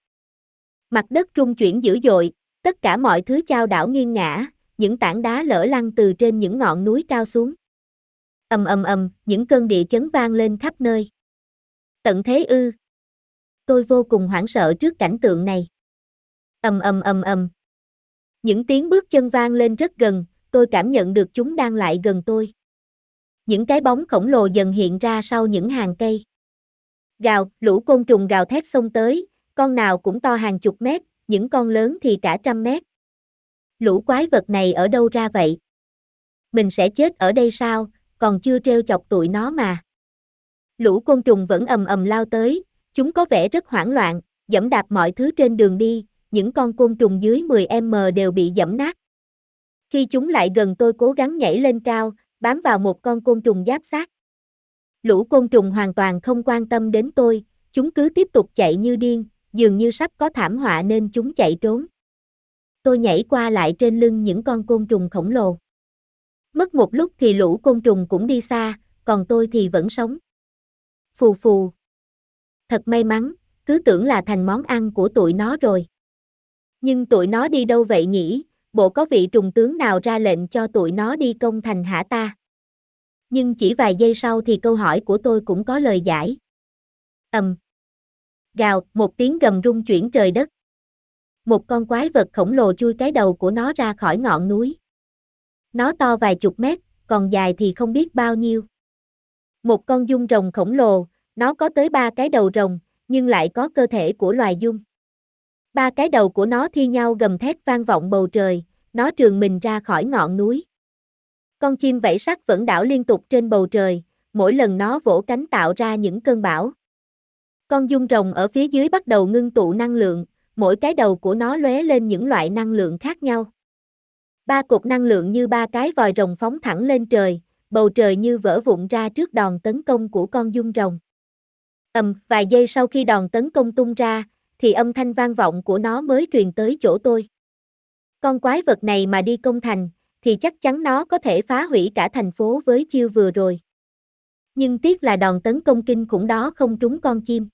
Mặt đất trung chuyển dữ dội, tất cả mọi thứ chao đảo nghiêng ngã, những tảng đá lở lăn từ trên những ngọn núi cao xuống. Ầm ầm ầm, những cơn địa chấn vang lên khắp nơi. Tận thế ư? Tôi vô cùng hoảng sợ trước cảnh tượng này. Ầm ầm ầm ầm. Những tiếng bước chân vang lên rất gần, tôi cảm nhận được chúng đang lại gần tôi. Những cái bóng khổng lồ dần hiện ra sau những hàng cây. Gào, lũ côn trùng gào thét xông tới, con nào cũng to hàng chục mét, những con lớn thì cả trăm mét. Lũ quái vật này ở đâu ra vậy? Mình sẽ chết ở đây sao, còn chưa treo chọc tụi nó mà. Lũ côn trùng vẫn ầm ầm lao tới, chúng có vẻ rất hoảng loạn, dẫm đạp mọi thứ trên đường đi, những con côn trùng dưới 10m đều bị dẫm nát. Khi chúng lại gần tôi cố gắng nhảy lên cao, bám vào một con côn trùng giáp sát. Lũ côn trùng hoàn toàn không quan tâm đến tôi, chúng cứ tiếp tục chạy như điên, dường như sắp có thảm họa nên chúng chạy trốn. Tôi nhảy qua lại trên lưng những con côn trùng khổng lồ. Mất một lúc thì lũ côn trùng cũng đi xa, còn tôi thì vẫn sống. Phù phù. Thật may mắn, cứ tưởng là thành món ăn của tụi nó rồi. Nhưng tụi nó đi đâu vậy nhỉ, bộ có vị trùng tướng nào ra lệnh cho tụi nó đi công thành hả ta? Nhưng chỉ vài giây sau thì câu hỏi của tôi cũng có lời giải. ầm, Gào, một tiếng gầm rung chuyển trời đất. Một con quái vật khổng lồ chui cái đầu của nó ra khỏi ngọn núi. Nó to vài chục mét, còn dài thì không biết bao nhiêu. Một con dung rồng khổng lồ, nó có tới ba cái đầu rồng, nhưng lại có cơ thể của loài dung. Ba cái đầu của nó thi nhau gầm thét vang vọng bầu trời, nó trường mình ra khỏi ngọn núi. Con chim vẫy sắc vẫn đảo liên tục trên bầu trời, mỗi lần nó vỗ cánh tạo ra những cơn bão. Con dung rồng ở phía dưới bắt đầu ngưng tụ năng lượng, mỗi cái đầu của nó lóe lên những loại năng lượng khác nhau. Ba cục năng lượng như ba cái vòi rồng phóng thẳng lên trời, bầu trời như vỡ vụn ra trước đòn tấn công của con dung rồng. Ầm, vài giây sau khi đòn tấn công tung ra, thì âm thanh vang vọng của nó mới truyền tới chỗ tôi. Con quái vật này mà đi công thành, thì chắc chắn nó có thể phá hủy cả thành phố với chiêu vừa rồi. Nhưng tiếc là đòn tấn công kinh khủng đó không trúng con chim.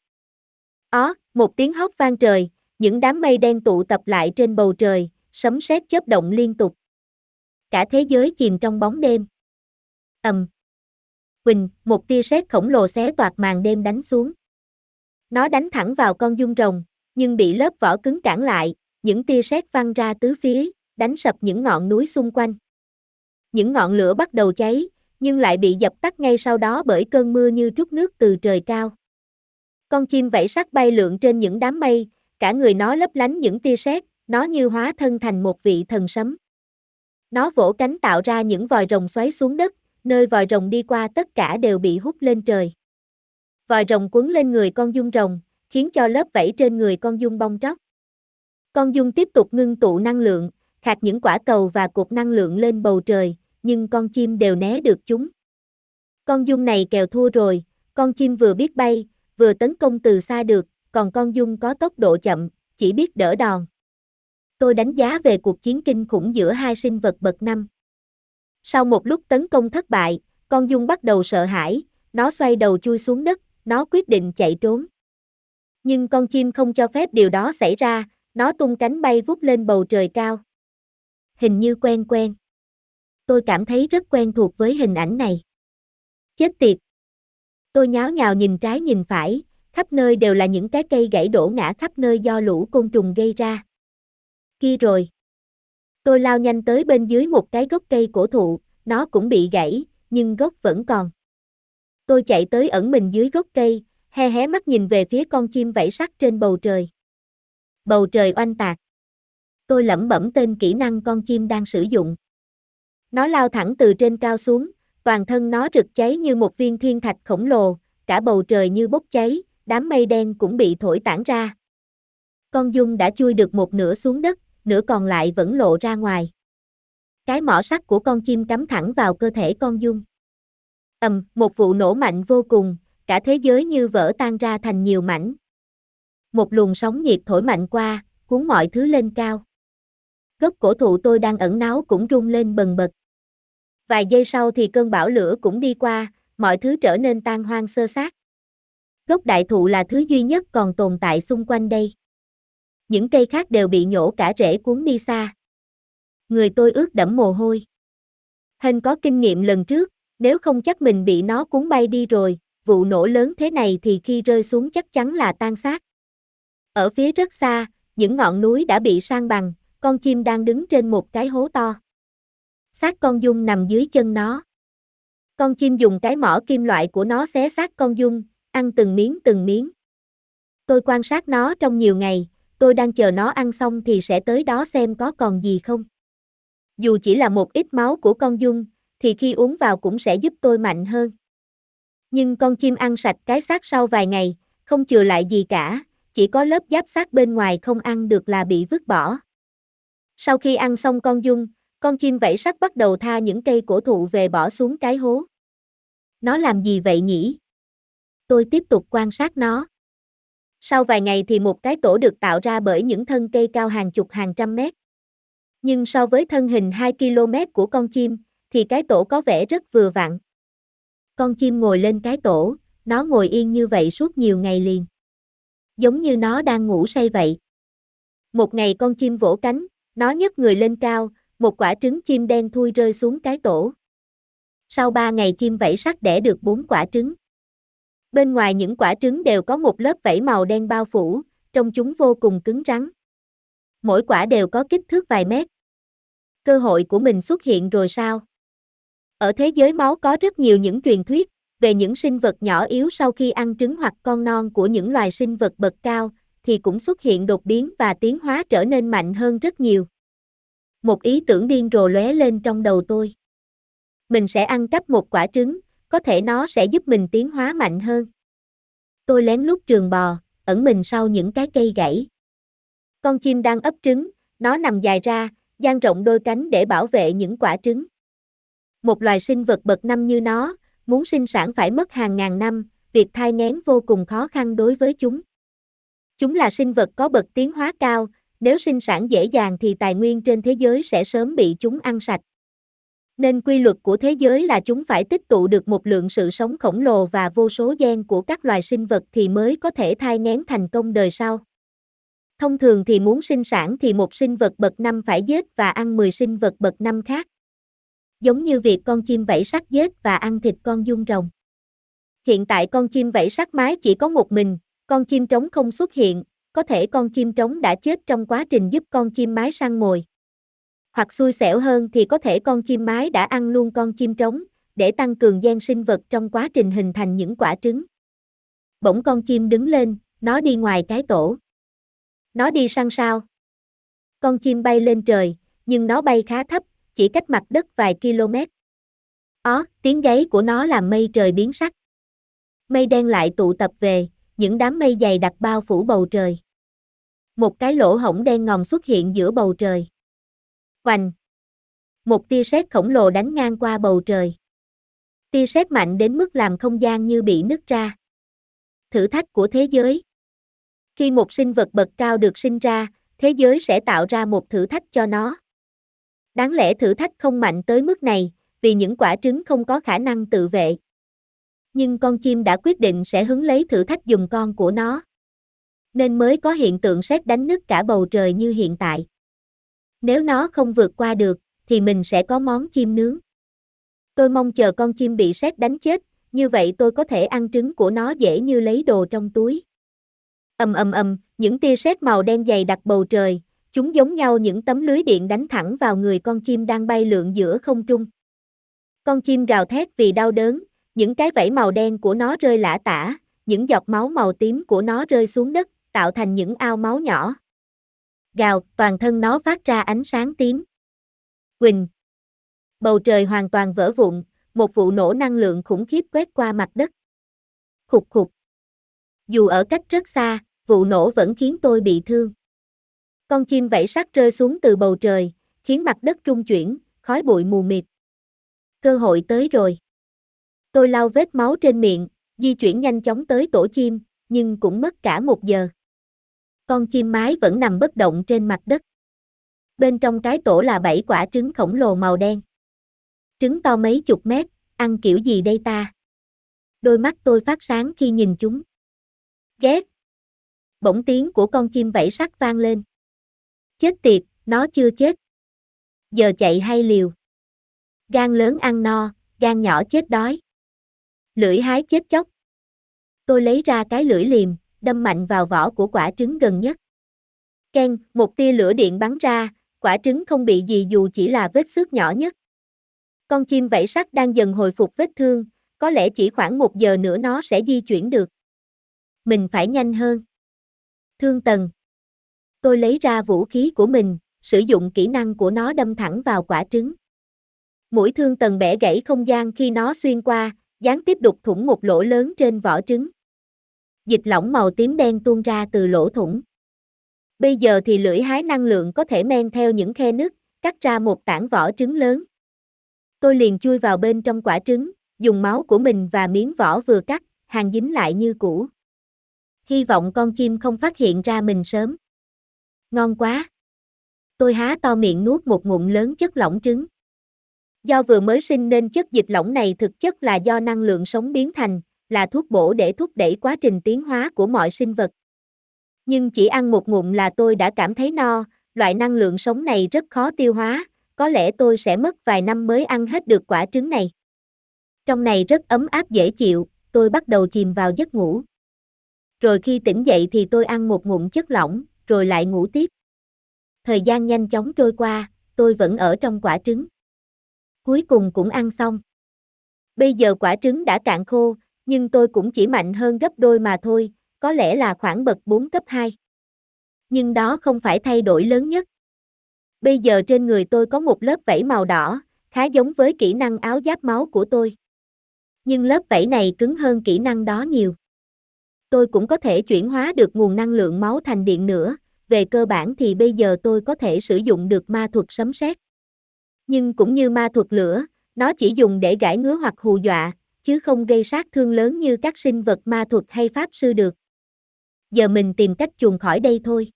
Ó, một tiếng hót vang trời, những đám mây đen tụ tập lại trên bầu trời, sấm sét chớp động liên tục. Cả thế giới chìm trong bóng đêm. Ầm. Quỳnh, một tia sét khổng lồ xé toạc màn đêm đánh xuống. Nó đánh thẳng vào con dung rồng, nhưng bị lớp vỏ cứng cản lại, những tia sét văng ra tứ phía, đánh sập những ngọn núi xung quanh. Những ngọn lửa bắt đầu cháy, nhưng lại bị dập tắt ngay sau đó bởi cơn mưa như trút nước từ trời cao. Con chim vẫy sắc bay lượn trên những đám mây, cả người nó lấp lánh những tia sét, nó như hóa thân thành một vị thần sấm. Nó vỗ cánh tạo ra những vòi rồng xoáy xuống đất, nơi vòi rồng đi qua tất cả đều bị hút lên trời. Vòi rồng cuốn lên người con dung rồng, khiến cho lớp vảy trên người con dung bong tróc. Con dung tiếp tục ngưng tụ năng lượng, khạc những quả cầu và cột năng lượng lên bầu trời, nhưng con chim đều né được chúng. Con dung này kèo thua rồi, con chim vừa biết bay, vừa tấn công từ xa được, còn con dung có tốc độ chậm, chỉ biết đỡ đòn. Tôi đánh giá về cuộc chiến kinh khủng giữa hai sinh vật bậc năm. Sau một lúc tấn công thất bại, con dung bắt đầu sợ hãi, nó xoay đầu chui xuống đất, nó quyết định chạy trốn. Nhưng con chim không cho phép điều đó xảy ra, nó tung cánh bay vút lên bầu trời cao. Hình như quen quen. Tôi cảm thấy rất quen thuộc với hình ảnh này. Chết tiệt. Tôi nháo nhào nhìn trái nhìn phải, khắp nơi đều là những cái cây gãy đổ ngã khắp nơi do lũ côn trùng gây ra. Kia rồi. Tôi lao nhanh tới bên dưới một cái gốc cây cổ thụ, nó cũng bị gãy, nhưng gốc vẫn còn. Tôi chạy tới ẩn mình dưới gốc cây, he hé mắt nhìn về phía con chim vẫy sắc trên bầu trời. Bầu trời oanh tạc. Tôi lẩm bẩm tên kỹ năng con chim đang sử dụng. Nó lao thẳng từ trên cao xuống, toàn thân nó rực cháy như một viên thiên thạch khổng lồ, cả bầu trời như bốc cháy, đám mây đen cũng bị thổi tản ra. Con dung đã chui được một nửa xuống đất, nửa còn lại vẫn lộ ra ngoài. Cái mỏ sắt của con chim cắm thẳng vào cơ thể con dung. Ầm, một vụ nổ mạnh vô cùng, cả thế giới như vỡ tan ra thành nhiều mảnh. Một luồng sóng nhiệt thổi mạnh qua, cuốn mọi thứ lên cao. Gốc cổ thụ tôi đang ẩn náu cũng rung lên bần bật. Vài giây sau thì cơn bão lửa cũng đi qua, mọi thứ trở nên tan hoang sơ xác. Gốc đại thụ là thứ duy nhất còn tồn tại xung quanh đây. Những cây khác đều bị nhổ cả rễ cuốn đi xa. Người tôi ướt đẫm mồ hôi. Hên có kinh nghiệm lần trước, nếu không chắc mình bị nó cuốn bay đi rồi, vụ nổ lớn thế này thì khi rơi xuống chắc chắn là tan xác. Ở phía rất xa, những ngọn núi đã bị sang bằng, con chim đang đứng trên một cái hố to. Xác con dung nằm dưới chân nó. Con chim dùng cái mỏ kim loại của nó xé xác con dung, ăn từng miếng từng miếng. Tôi quan sát nó trong nhiều ngày, tôi đang chờ nó ăn xong thì sẽ tới đó xem có còn gì không. Dù chỉ là một ít máu của con dung, thì khi uống vào cũng sẽ giúp tôi mạnh hơn. Nhưng con chim ăn sạch cái xác sau vài ngày, không chừa lại gì cả, chỉ có lớp giáp xác bên ngoài không ăn được là bị vứt bỏ. Sau khi ăn xong con dung, con chim vẫy sắc bắt đầu tha những cây cổ thụ về bỏ xuống cái hố. Nó làm gì vậy nhỉ? Tôi tiếp tục quan sát nó. Sau vài ngày thì một cái tổ được tạo ra bởi những thân cây cao hàng chục hàng trăm mét. Nhưng so với thân hình 2 km của con chim, thì cái tổ có vẻ rất vừa vặn. Con chim ngồi lên cái tổ, nó ngồi yên như vậy suốt nhiều ngày liền. Giống như nó đang ngủ say vậy. Một ngày con chim vỗ cánh, nó nhấc người lên cao, một quả trứng chim đen thui rơi xuống cái tổ. Sau ba ngày chim vẫy sắt đẻ được bốn quả trứng. Bên ngoài những quả trứng đều có một lớp vảy màu đen bao phủ, trông chúng vô cùng cứng rắn. Mỗi quả đều có kích thước vài mét. Cơ hội của mình xuất hiện rồi sao? Ở thế giới máu có rất nhiều những truyền thuyết về những sinh vật nhỏ yếu sau khi ăn trứng hoặc con non của những loài sinh vật bậc cao, thì cũng xuất hiện đột biến và tiến hóa trở nên mạnh hơn rất nhiều. Một ý tưởng điên rồ lóe lên trong đầu tôi. Mình sẽ ăn cắp một quả trứng, có thể nó sẽ giúp mình tiến hóa mạnh hơn. Tôi lén lút trường bò, ẩn mình sau những cái cây gãy. Con chim đang ấp trứng, nó nằm dài ra, dang rộng đôi cánh để bảo vệ những quả trứng. Một loài sinh vật bậc năm như nó, muốn sinh sản phải mất hàng ngàn năm, việc thai nghén vô cùng khó khăn đối với chúng. Chúng là sinh vật có bậc tiến hóa cao, nếu sinh sản dễ dàng thì tài nguyên trên thế giới sẽ sớm bị chúng ăn sạch. Nên quy luật của thế giới là chúng phải tích tụ được một lượng sự sống khổng lồ và vô số gen của các loài sinh vật thì mới có thể thai nghén thành công đời sau. Thông thường thì muốn sinh sản thì một sinh vật bậc năm phải giết và ăn 10 sinh vật bậc năm khác. Giống như việc con chim vẫy sắt giết và ăn thịt con dung rồng. Hiện tại con chim vẫy sắt mái chỉ có một mình, con chim trống không xuất hiện, có thể con chim trống đã chết trong quá trình giúp con chim mái săn mồi. Hoặc xui xẻo hơn thì có thể con chim mái đã ăn luôn con chim trống, để tăng cường gen sinh vật trong quá trình hình thành những quả trứng. Bỗng con chim đứng lên, nó đi ngoài cái tổ. Nó đi săn sao? Con chim bay lên trời, nhưng nó bay khá thấp, chỉ cách mặt đất vài km. Ó, tiếng gáy của nó làm mây trời biến sắc. Mây đen lại tụ tập về, những đám mây dày đặc bao phủ bầu trời. Một cái lỗ hổng đen ngòm xuất hiện giữa bầu trời. Hoành! Một tia sét khổng lồ đánh ngang qua bầu trời. Tia sét mạnh đến mức làm không gian như bị nứt ra. Thử thách của thế giới. Khi một sinh vật bậc cao được sinh ra, thế giới sẽ tạo ra một thử thách cho nó. Đáng lẽ thử thách không mạnh tới mức này, vì những quả trứng không có khả năng tự vệ. Nhưng con chim đã quyết định sẽ hứng lấy thử thách dùng con của nó. Nên mới có hiện tượng sét đánh nứt cả bầu trời như hiện tại. Nếu nó không vượt qua được, thì mình sẽ có món chim nướng. Tôi mong chờ con chim bị sét đánh chết, như vậy tôi có thể ăn trứng của nó dễ như lấy đồ trong túi. Ầm ầm ầm, những tia sét màu đen dày đặc bầu trời, chúng giống nhau những tấm lưới điện đánh thẳng vào người con chim đang bay lượn giữa không trung. Con chim gào thét vì đau đớn, những cái vảy màu đen của nó rơi lả tả, những giọt máu màu tím của nó rơi xuống đất, tạo thành những ao máu nhỏ. Gào, toàn thân nó phát ra ánh sáng tím. Quỳnh. Bầu trời hoàn toàn vỡ vụn, một vụ nổ năng lượng khủng khiếp quét qua mặt đất. Khục khục. Dù ở cách rất xa, vụ nổ vẫn khiến tôi bị thương. Con chim vẫy sắt rơi xuống từ bầu trời, khiến mặt đất rung chuyển, khói bụi mù mịt. Cơ hội tới rồi. Tôi lau vết máu trên miệng, di chuyển nhanh chóng tới tổ chim, nhưng cũng mất cả một giờ. Con chim mái vẫn nằm bất động trên mặt đất. Bên trong cái tổ là bảy quả trứng khổng lồ màu đen. Trứng to mấy chục mét, ăn kiểu gì đây ta? Đôi mắt tôi phát sáng khi nhìn chúng. Ghét. Bỗng tiếng của con chim vẫy sắt vang lên. Chết tiệt, nó chưa chết. Giờ chạy hay liều. Gan lớn ăn no, gan nhỏ chết đói. Lưỡi hái chết chóc. Tôi lấy ra cái lưỡi liềm, đâm mạnh vào vỏ của quả trứng gần nhất. Ken, một tia lửa điện bắn ra, quả trứng không bị gì dù chỉ là vết xước nhỏ nhất. Con chim vẫy sắt đang dần hồi phục vết thương, có lẽ chỉ khoảng một giờ nữa nó sẽ di chuyển được. Mình phải nhanh hơn. Thương tần. Tôi lấy ra vũ khí của mình, sử dụng kỹ năng của nó đâm thẳng vào quả trứng. Mũi thương tần bẻ gãy không gian khi nó xuyên qua, gián tiếp đục thủng một lỗ lớn trên vỏ trứng. Dịch lỏng màu tím đen tuôn ra từ lỗ thủng. Bây giờ thì lưỡi hái năng lượng có thể men theo những khe nứt, cắt ra một tảng vỏ trứng lớn. Tôi liền chui vào bên trong quả trứng, dùng máu của mình và miếng vỏ vừa cắt, hàng dính lại như cũ. Hy vọng con chim không phát hiện ra mình sớm. Ngon quá. Tôi há to miệng nuốt một ngụm lớn chất lỏng trứng. Do vừa mới sinh nên chất dịch lỏng này thực chất là do năng lượng sống biến thành, là thuốc bổ để thúc đẩy quá trình tiến hóa của mọi sinh vật. Nhưng chỉ ăn một ngụm là tôi đã cảm thấy no, loại năng lượng sống này rất khó tiêu hóa, có lẽ tôi sẽ mất vài năm mới ăn hết được quả trứng này. Trong này rất ấm áp dễ chịu, tôi bắt đầu chìm vào giấc ngủ. Rồi khi tỉnh dậy thì tôi ăn một ngụm chất lỏng, rồi lại ngủ tiếp. Thời gian nhanh chóng trôi qua, tôi vẫn ở trong quả trứng. Cuối cùng cũng ăn xong. Bây giờ quả trứng đã cạn khô, nhưng tôi cũng chỉ mạnh hơn gấp đôi mà thôi, có lẽ là khoảng bậc 4 cấp 2. Nhưng đó không phải thay đổi lớn nhất. Bây giờ trên người tôi có một lớp vảy màu đỏ, khá giống với kỹ năng áo giáp máu của tôi. Nhưng lớp vảy này cứng hơn kỹ năng đó nhiều. Tôi cũng có thể chuyển hóa được nguồn năng lượng máu thành điện nữa, về cơ bản thì bây giờ tôi có thể sử dụng được ma thuật sấm sét. Nhưng cũng như ma thuật lửa, nó chỉ dùng để gãi ngứa hoặc hù dọa, chứ không gây sát thương lớn như các sinh vật ma thuật hay pháp sư được. Giờ mình tìm cách chuồn khỏi đây thôi.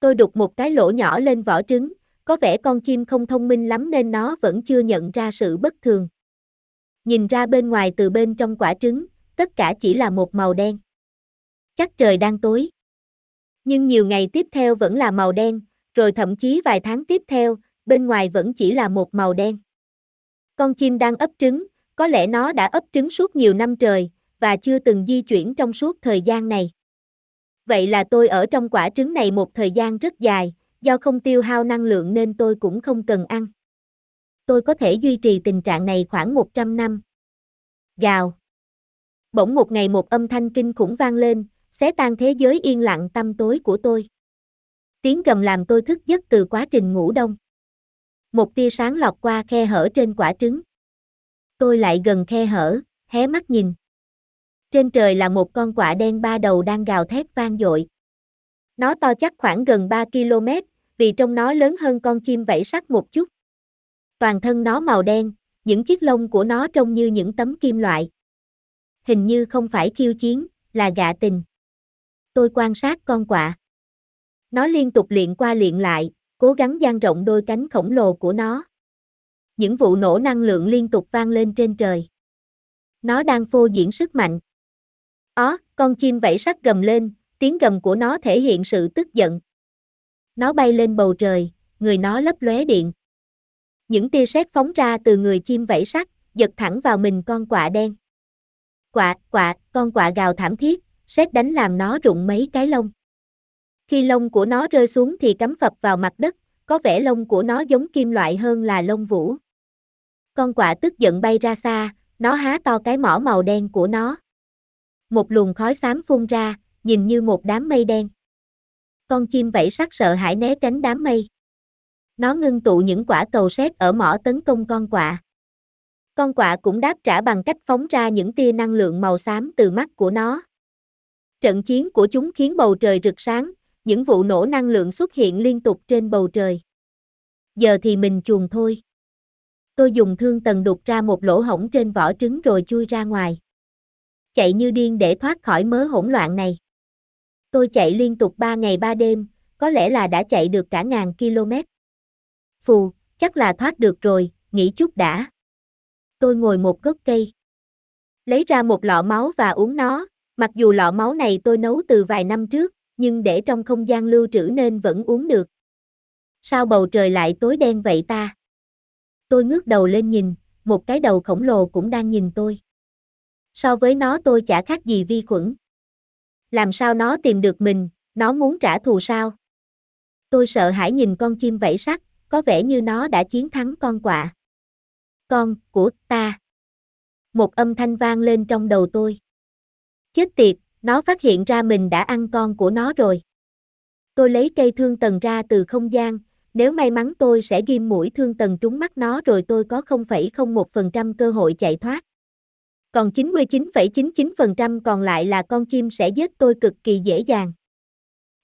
Tôi đục một cái lỗ nhỏ lên vỏ trứng, có vẻ con chim không thông minh lắm nên nó vẫn chưa nhận ra sự bất thường. Nhìn ra bên ngoài từ bên trong quả trứng, tất cả chỉ là một màu đen. Chắc trời đang tối. Nhưng nhiều ngày tiếp theo vẫn là màu đen, rồi thậm chí vài tháng tiếp theo, bên ngoài vẫn chỉ là một màu đen. Con chim đang ấp trứng, có lẽ nó đã ấp trứng suốt nhiều năm trời, và chưa từng di chuyển trong suốt thời gian này. Vậy là tôi ở trong quả trứng này một thời gian rất dài, do không tiêu hao năng lượng nên tôi cũng không cần ăn. Tôi có thể duy trì tình trạng này khoảng 100 năm. Gào. Bỗng một ngày một âm thanh kinh khủng vang lên, xé tan thế giới yên lặng tăm tối của tôi. Tiếng gầm làm tôi thức giấc từ quá trình ngủ đông. Một tia sáng lọt qua khe hở trên quả trứng. Tôi lại gần khe hở, hé mắt nhìn. Trên trời là một con quạ đen ba đầu đang gào thét vang dội. Nó to chắc khoảng gần 3 km, vì trong nó lớn hơn con chim vẫy sắt một chút. Toàn thân nó màu đen, những chiếc lông của nó trông như những tấm kim loại. Hình như không phải khiêu chiến, là gạ tình. Tôi quan sát con quạ. Nó liên tục luyện qua luyện lại, cố gắng dang rộng đôi cánh khổng lồ của nó. Những vụ nổ năng lượng liên tục vang lên trên trời. Nó đang phô diễn sức mạnh. Ó, con chim vẫy sắt gầm lên, tiếng gầm của nó thể hiện sự tức giận. Nó bay lên bầu trời, người nó lấp lóe điện. Những tia sét phóng ra từ người chim vẫy sắt, giật thẳng vào mình con quạ đen. Quạ, quạ, con quạ gào thảm thiết, sét đánh làm nó rụng mấy cái lông. Khi lông của nó rơi xuống thì cắm phập vào mặt đất, có vẻ lông của nó giống kim loại hơn là lông vũ. Con quạ tức giận bay ra xa, nó há to cái mỏ màu đen của nó. Một luồng khói xám phun ra, nhìn như một đám mây đen. Con chim vẫy sắc sợ hãi né tránh đám mây. Nó ngưng tụ những quả cầu sét ở mỏ tấn công con quạ. Con quạ cũng đáp trả bằng cách phóng ra những tia năng lượng màu xám từ mắt của nó. Trận chiến của chúng khiến bầu trời rực sáng, những vụ nổ năng lượng xuất hiện liên tục trên bầu trời. Giờ thì mình chuồn thôi. Tôi dùng thương tần đục ra một lỗ hổng trên vỏ trứng rồi chui ra ngoài. Chạy như điên để thoát khỏi mớ hỗn loạn này. Tôi chạy liên tục 3 ngày 3 đêm, có lẽ là đã chạy được cả ngàn km. Phù, chắc là thoát được rồi, nghỉ chút đã. Tôi ngồi một gốc cây. Lấy ra một lọ máu và uống nó, mặc dù lọ máu này tôi nấu từ vài năm trước, nhưng để trong không gian lưu trữ nên vẫn uống được. Sao bầu trời lại tối đen vậy ta? Tôi ngước đầu lên nhìn, một cái đầu khổng lồ cũng đang nhìn tôi. So với nó tôi chả khác gì vi khuẩn. Làm sao nó tìm được mình, nó muốn trả thù sao? Tôi sợ hãi nhìn con chim vẫy sắt, có vẻ như nó đã chiến thắng con quạ. Con, của, ta. Một âm thanh vang lên trong đầu tôi. Chết tiệt, nó phát hiện ra mình đã ăn con của nó rồi. Tôi lấy cây thương tần ra từ không gian, nếu may mắn tôi sẽ ghim mũi thương tần trúng mắt nó rồi tôi có 0,01% cơ hội chạy thoát. Còn 99,99% còn lại là con chim sẽ giết tôi cực kỳ dễ dàng.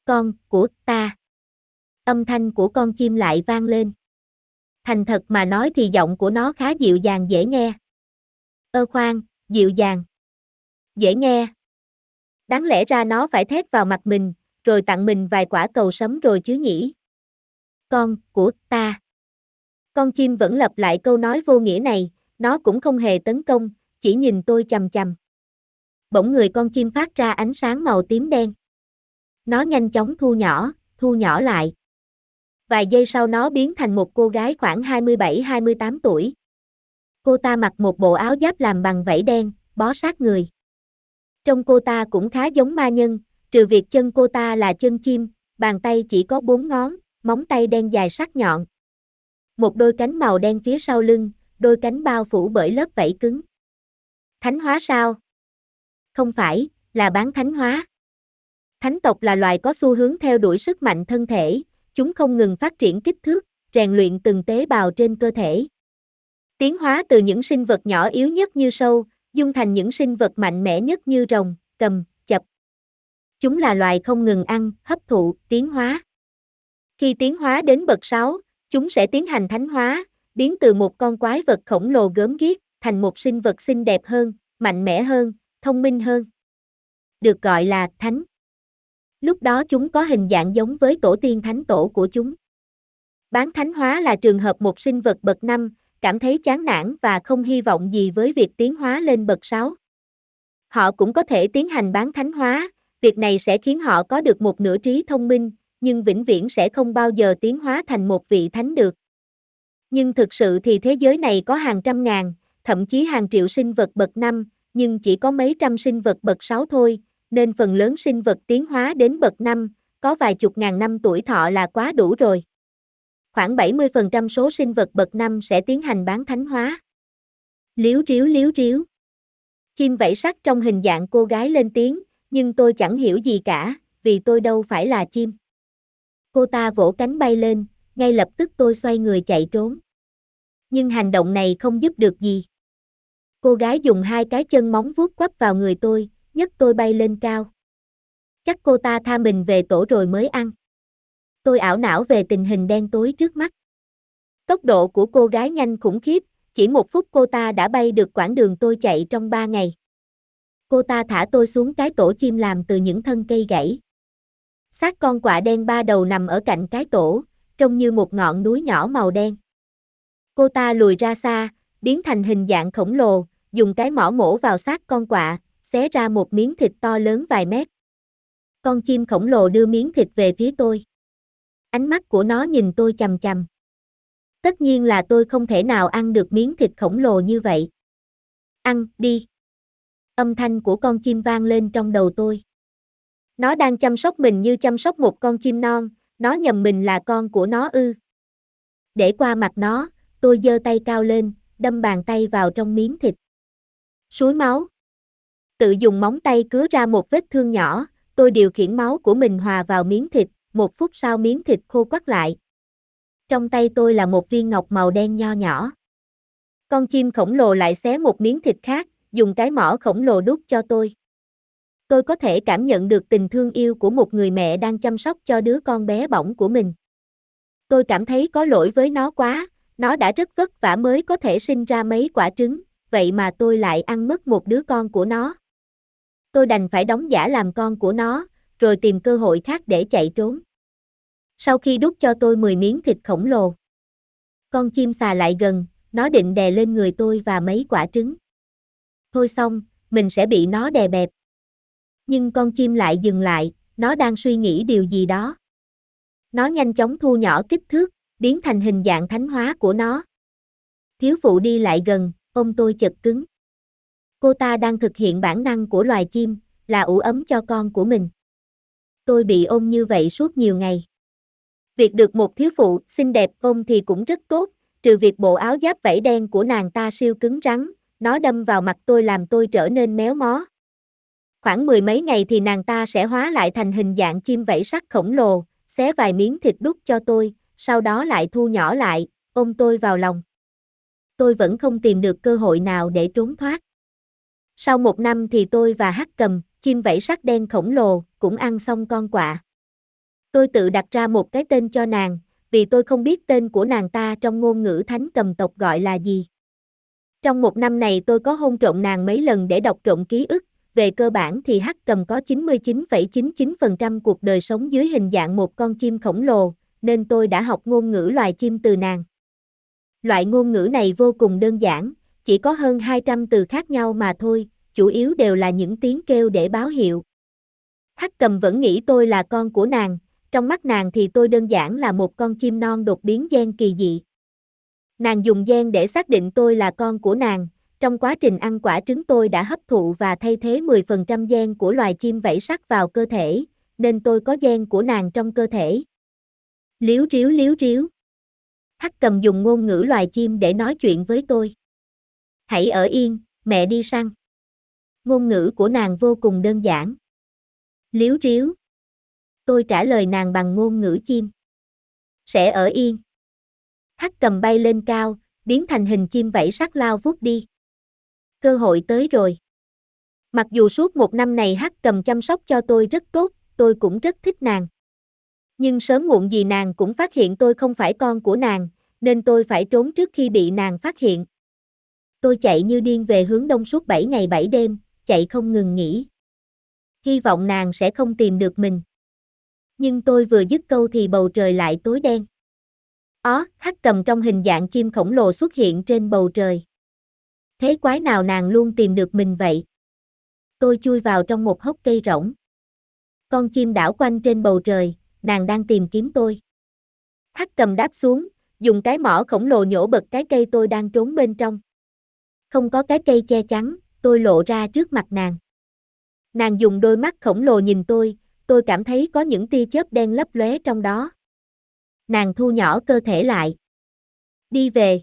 Con, của, ta. Âm thanh của con chim lại vang lên. Thành thật mà nói thì giọng của nó khá dịu dàng dễ nghe. Ơ khoan, dịu dàng. Dễ nghe. Đáng lẽ ra nó phải thét vào mặt mình, rồi tặng mình vài quả cầu sấm rồi chứ nhỉ. Con, của, ta. Con chim vẫn lặp lại câu nói vô nghĩa này, nó cũng không hề tấn công, chỉ nhìn tôi chầm chầm. Bỗng người con chim phát ra ánh sáng màu tím đen. Nó nhanh chóng thu nhỏ, thu nhỏ lại. Vài giây sau nó biến thành một cô gái khoảng 27-28 tuổi. Cô ta mặc một bộ áo giáp làm bằng vảy đen, bó sát người. Trong cô ta cũng khá giống ma nhân, trừ việc chân cô ta là chân chim, bàn tay chỉ có bốn ngón, móng tay đen dài sắc nhọn. Một đôi cánh màu đen phía sau lưng, đôi cánh bao phủ bởi lớp vảy cứng. Thánh hóa sao? Không phải, là bán thánh hóa. Thánh tộc là loài có xu hướng theo đuổi sức mạnh thân thể, chúng không ngừng phát triển kích thước, rèn luyện từng tế bào trên cơ thể. Tiến hóa từ những sinh vật nhỏ yếu nhất như sâu, dung thành những sinh vật mạnh mẽ nhất như rồng, cầm, chập. Chúng là loài không ngừng ăn, hấp thụ, tiến hóa. Khi tiến hóa đến bậc 6, chúng sẽ tiến hành thánh hóa, biến từ một con quái vật khổng lồ gớm ghiếc thành một sinh vật xinh đẹp hơn, mạnh mẽ hơn, thông minh hơn. Được gọi là thánh. Lúc đó chúng có hình dạng giống với tổ tiên thánh tổ của chúng. Bán thánh hóa là trường hợp một sinh vật bậc 5, cảm thấy chán nản và không hy vọng gì với việc tiến hóa lên bậc 6. Họ cũng có thể tiến hành bán thánh hóa, việc này sẽ khiến họ có được một nửa trí thông minh, nhưng vĩnh viễn sẽ không bao giờ tiến hóa thành một vị thánh được. Nhưng thực sự thì thế giới này có hàng trăm ngàn, thậm chí hàng triệu sinh vật bậc 5, nhưng chỉ có mấy trăm sinh vật bậc 6 thôi, nên phần lớn sinh vật tiến hóa đến bậc 5, có vài chục ngàn năm tuổi thọ là quá đủ rồi. Khoảng 70% số sinh vật bậc năm sẽ tiến hành bán thánh hóa. Liếu riếu liếu riếu. Chim vẫy sắc trong hình dạng cô gái lên tiếng, nhưng tôi chẳng hiểu gì cả, vì tôi đâu phải là chim. Cô ta vỗ cánh bay lên, ngay lập tức tôi xoay người chạy trốn. Nhưng hành động này không giúp được gì. Cô gái dùng hai cái chân móng vuốt quắp vào người tôi, nhấc tôi bay lên cao. Chắc cô ta tha mình về tổ rồi mới ăn. Tôi ảo não về tình hình đen tối trước mắt. Tốc độ của cô gái nhanh khủng khiếp, chỉ một phút cô ta đã bay được quãng đường tôi chạy trong ba ngày. Cô ta thả tôi xuống cái tổ chim làm từ những thân cây gãy. Xác con quạ đen ba đầu nằm ở cạnh cái tổ, trông như một ngọn núi nhỏ màu đen. Cô ta lùi ra xa, biến thành hình dạng khổng lồ, dùng cái mỏ mổ vào xác con quạ, xé ra một miếng thịt to lớn vài mét. Con chim khổng lồ đưa miếng thịt về phía tôi. Ánh mắt của nó nhìn tôi chằm chằm. Tất nhiên là tôi không thể nào ăn được miếng thịt khổng lồ như vậy. Ăn, đi. Âm thanh của con chim vang lên trong đầu tôi. Nó đang chăm sóc mình như chăm sóc một con chim non, nó nhầm mình là con của nó ư. Để qua mặt nó, tôi giơ tay cao lên, đâm bàn tay vào trong miếng thịt. Suối máu. Tự dùng móng tay cứa ra một vết thương nhỏ, tôi điều khiển máu của mình hòa vào miếng thịt, một phút sau miếng thịt khô quắt lại. Trong tay tôi là một viên ngọc màu đen nho nhỏ. Con chim khổng lồ lại xé một miếng thịt khác, dùng cái mỏ khổng lồ đút cho tôi. Tôi có thể cảm nhận được tình thương yêu của một người mẹ đang chăm sóc cho đứa con bé bỏng của mình. Tôi cảm thấy có lỗi với nó quá, nó đã rất vất vả mới có thể sinh ra mấy quả trứng, vậy mà tôi lại ăn mất một đứa con của nó. Tôi đành phải đóng giả làm con của nó, rồi tìm cơ hội khác để chạy trốn. Sau khi đút cho tôi 10 miếng thịt khổng lồ, con chim xà lại gần, nó định đè lên người tôi và mấy quả trứng. Thôi xong, mình sẽ bị nó đè bẹp. Nhưng con chim lại dừng lại, nó đang suy nghĩ điều gì đó. Nó nhanh chóng thu nhỏ kích thước, biến thành hình dạng thánh hóa của nó. Thiếu phụ đi lại gần, ôm tôi chật cứng. Cô ta đang thực hiện bản năng của loài chim, là ủ ấm cho con của mình. Tôi bị ôm như vậy suốt nhiều ngày. Việc được một thiếu phụ xinh đẹp ôm thì cũng rất tốt, trừ việc bộ áo giáp vảy đen của nàng ta siêu cứng rắn, nó đâm vào mặt tôi làm tôi trở nên méo mó. Khoảng mười mấy ngày thì nàng ta sẽ hóa lại thành hình dạng chim vảy sắt khổng lồ, xé vài miếng thịt đút cho tôi, sau đó lại thu nhỏ lại, ôm tôi vào lòng. Tôi vẫn không tìm được cơ hội nào để trốn thoát. Sau một năm thì tôi và hắc cầm, chim vảy sắt đen khổng lồ, cũng ăn xong con quạ. Tôi tự đặt ra một cái tên cho nàng, vì tôi không biết tên của nàng ta trong ngôn ngữ thánh cầm tộc gọi là gì. Trong một năm này tôi có hôn trộn nàng mấy lần để đọc trộn ký ức, về cơ bản thì hắc cầm có 99,99% cuộc đời sống dưới hình dạng một con chim khổng lồ, nên tôi đã học ngôn ngữ loài chim từ nàng. Loại ngôn ngữ này vô cùng đơn giản, chỉ có hơn 200 từ khác nhau mà thôi, chủ yếu đều là những tiếng kêu để báo hiệu. Hắc cầm vẫn nghĩ tôi là con của nàng, trong mắt nàng thì tôi đơn giản là một con chim non đột biến gen kỳ dị. Nàng dùng gen để xác định tôi là con của nàng, trong quá trình ăn quả trứng tôi đã hấp thụ và thay thế 10% gen của loài chim vẫy sắt vào cơ thể, nên tôi có gen của nàng trong cơ thể. Liếu ríu liếu ríu. Hắc cầm dùng ngôn ngữ loài chim để nói chuyện với tôi. Hãy ở yên, mẹ đi săn. Ngôn ngữ của nàng vô cùng đơn giản. Liếu ríu. Tôi trả lời nàng bằng ngôn ngữ chim. Sẽ ở yên. Hắc cầm bay lên cao, biến thành hình chim vẫy sắc lao vút đi. Cơ hội tới rồi. Mặc dù suốt một năm này Hắc cầm chăm sóc cho tôi rất tốt, tôi cũng rất thích nàng. Nhưng sớm muộn gì nàng cũng phát hiện tôi không phải con của nàng, nên tôi phải trốn trước khi bị nàng phát hiện. Tôi chạy như điên về hướng đông suốt 7 ngày 7 đêm, chạy không ngừng nghỉ. Hy vọng nàng sẽ không tìm được mình. Nhưng tôi vừa dứt câu thì bầu trời lại tối đen. Ó, hắc cầm trong hình dạng chim khổng lồ xuất hiện trên bầu trời. Thế quái nào nàng luôn tìm được mình vậy? Tôi chui vào trong một hốc cây rỗng. Con chim đảo quanh trên bầu trời, nàng đang tìm kiếm tôi. Hắc cầm đáp xuống, dùng cái mỏ khổng lồ nhổ bật cái cây tôi đang trốn bên trong. Không có cái cây che chắn, tôi lộ ra trước mặt nàng. Nàng dùng đôi mắt khổng lồ nhìn tôi, tôi cảm thấy có những tia chớp đen lấp lóe trong đó. Nàng thu nhỏ cơ thể lại. Đi về.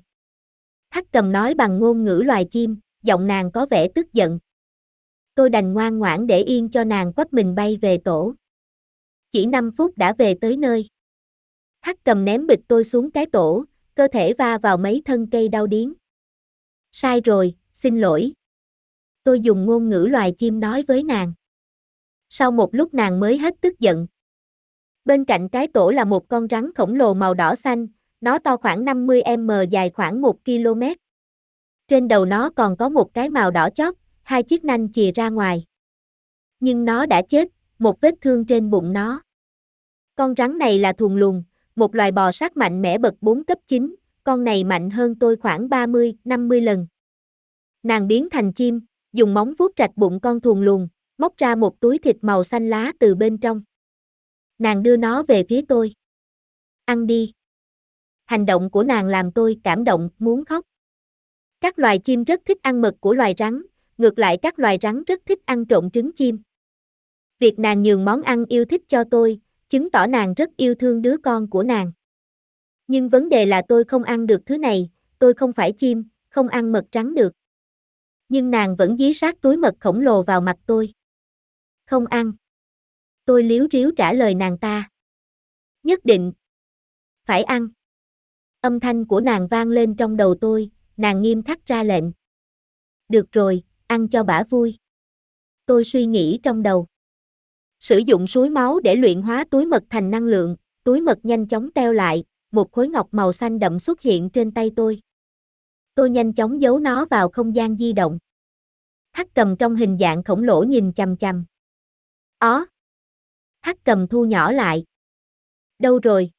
Hắc cầm nói bằng ngôn ngữ loài chim, giọng nàng có vẻ tức giận. Tôi đành ngoan ngoãn để yên cho nàng quắp mình bay về tổ. Chỉ 5 phút đã về tới nơi. Hắc cầm ném bịch tôi xuống cái tổ, cơ thể va vào mấy thân cây đau điếng. Sai rồi, xin lỗi. Tôi dùng ngôn ngữ loài chim nói với nàng. Sau một lúc nàng mới hết tức giận. Bên cạnh cái tổ là một con rắn khổng lồ màu đỏ xanh, nó to khoảng 50m dài khoảng 1 km. Trên đầu nó còn có một cái màu đỏ chót, hai chiếc nanh chìa ra ngoài. Nhưng nó đã chết, một vết thương trên bụng nó. Con rắn này là thuồng lùn, một loài bò sát mạnh mẽ bậc 4 cấp 9, con này mạnh hơn tôi khoảng 30, 50 lần. Nàng biến thành chim, dùng móng vuốt rạch bụng con thuồng lùn, móc ra một túi thịt màu xanh lá từ bên trong. Nàng đưa nó về phía tôi. Ăn đi. Hành động của nàng làm tôi cảm động, muốn khóc. Các loài chim rất thích ăn mật của loài rắn, ngược lại các loài rắn rất thích ăn trộn trứng chim. Việc nàng nhường món ăn yêu thích cho tôi, chứng tỏ nàng rất yêu thương đứa con của nàng. Nhưng vấn đề là tôi không ăn được thứ này, tôi không phải chim, không ăn mật trắng được. Nhưng nàng vẫn dí sát túi mật khổng lồ vào mặt tôi. Không ăn. Tôi liếu riếu trả lời nàng ta. Nhất định. Phải ăn. Âm thanh của nàng vang lên trong đầu tôi, nàng nghiêm khắc ra lệnh. Được rồi, ăn cho bả vui. Tôi suy nghĩ trong đầu. Sử dụng suối máu để luyện hóa túi mật thành năng lượng, túi mật nhanh chóng teo lại, một khối ngọc màu xanh đậm xuất hiện trên tay tôi. Tôi nhanh chóng giấu nó vào không gian di động. Hắc cầm trong hình dạng khổng lồ nhìn chằm chằm. Ó. Hắc cầm thu nhỏ lại. Đâu rồi?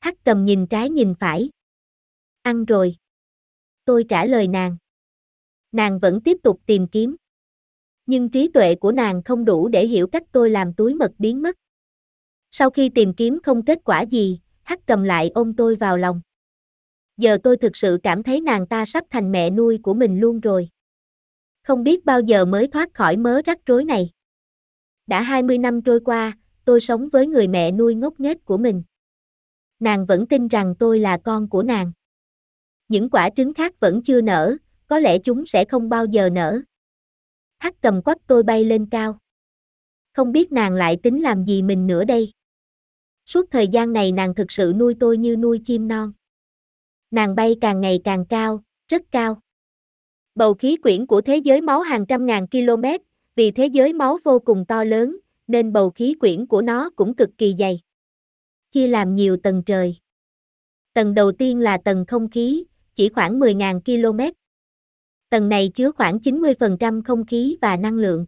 Hắc cầm nhìn trái nhìn phải. Ăn rồi. Tôi trả lời nàng. Nàng vẫn tiếp tục tìm kiếm. Nhưng trí tuệ của nàng không đủ để hiểu cách tôi làm túi mật biến mất. Sau khi tìm kiếm không kết quả gì, Hắc cầm lại ôm tôi vào lòng. Giờ tôi thực sự cảm thấy nàng ta sắp thành mẹ nuôi của mình luôn rồi. Không biết bao giờ mới thoát khỏi mớ rắc rối này. Đã 20 năm trôi qua, tôi sống với người mẹ nuôi ngốc nghếch của mình. Nàng vẫn tin rằng tôi là con của nàng. Những quả trứng khác vẫn chưa nở, có lẽ chúng sẽ không bao giờ nở. Hắc cầm quách tôi bay lên cao. Không biết nàng lại tính làm gì mình nữa đây. Suốt thời gian này nàng thực sự nuôi tôi như nuôi chim non. Nàng bay càng ngày càng cao, rất cao. Bầu khí quyển của thế giới máu hàng trăm ngàn km, vì thế giới máu vô cùng to lớn, nên bầu khí quyển của nó cũng cực kỳ dày. Chia làm nhiều tầng trời. Tầng đầu tiên là tầng không khí, chỉ khoảng 10.000 km. Tầng này chứa khoảng 90% không khí và năng lượng.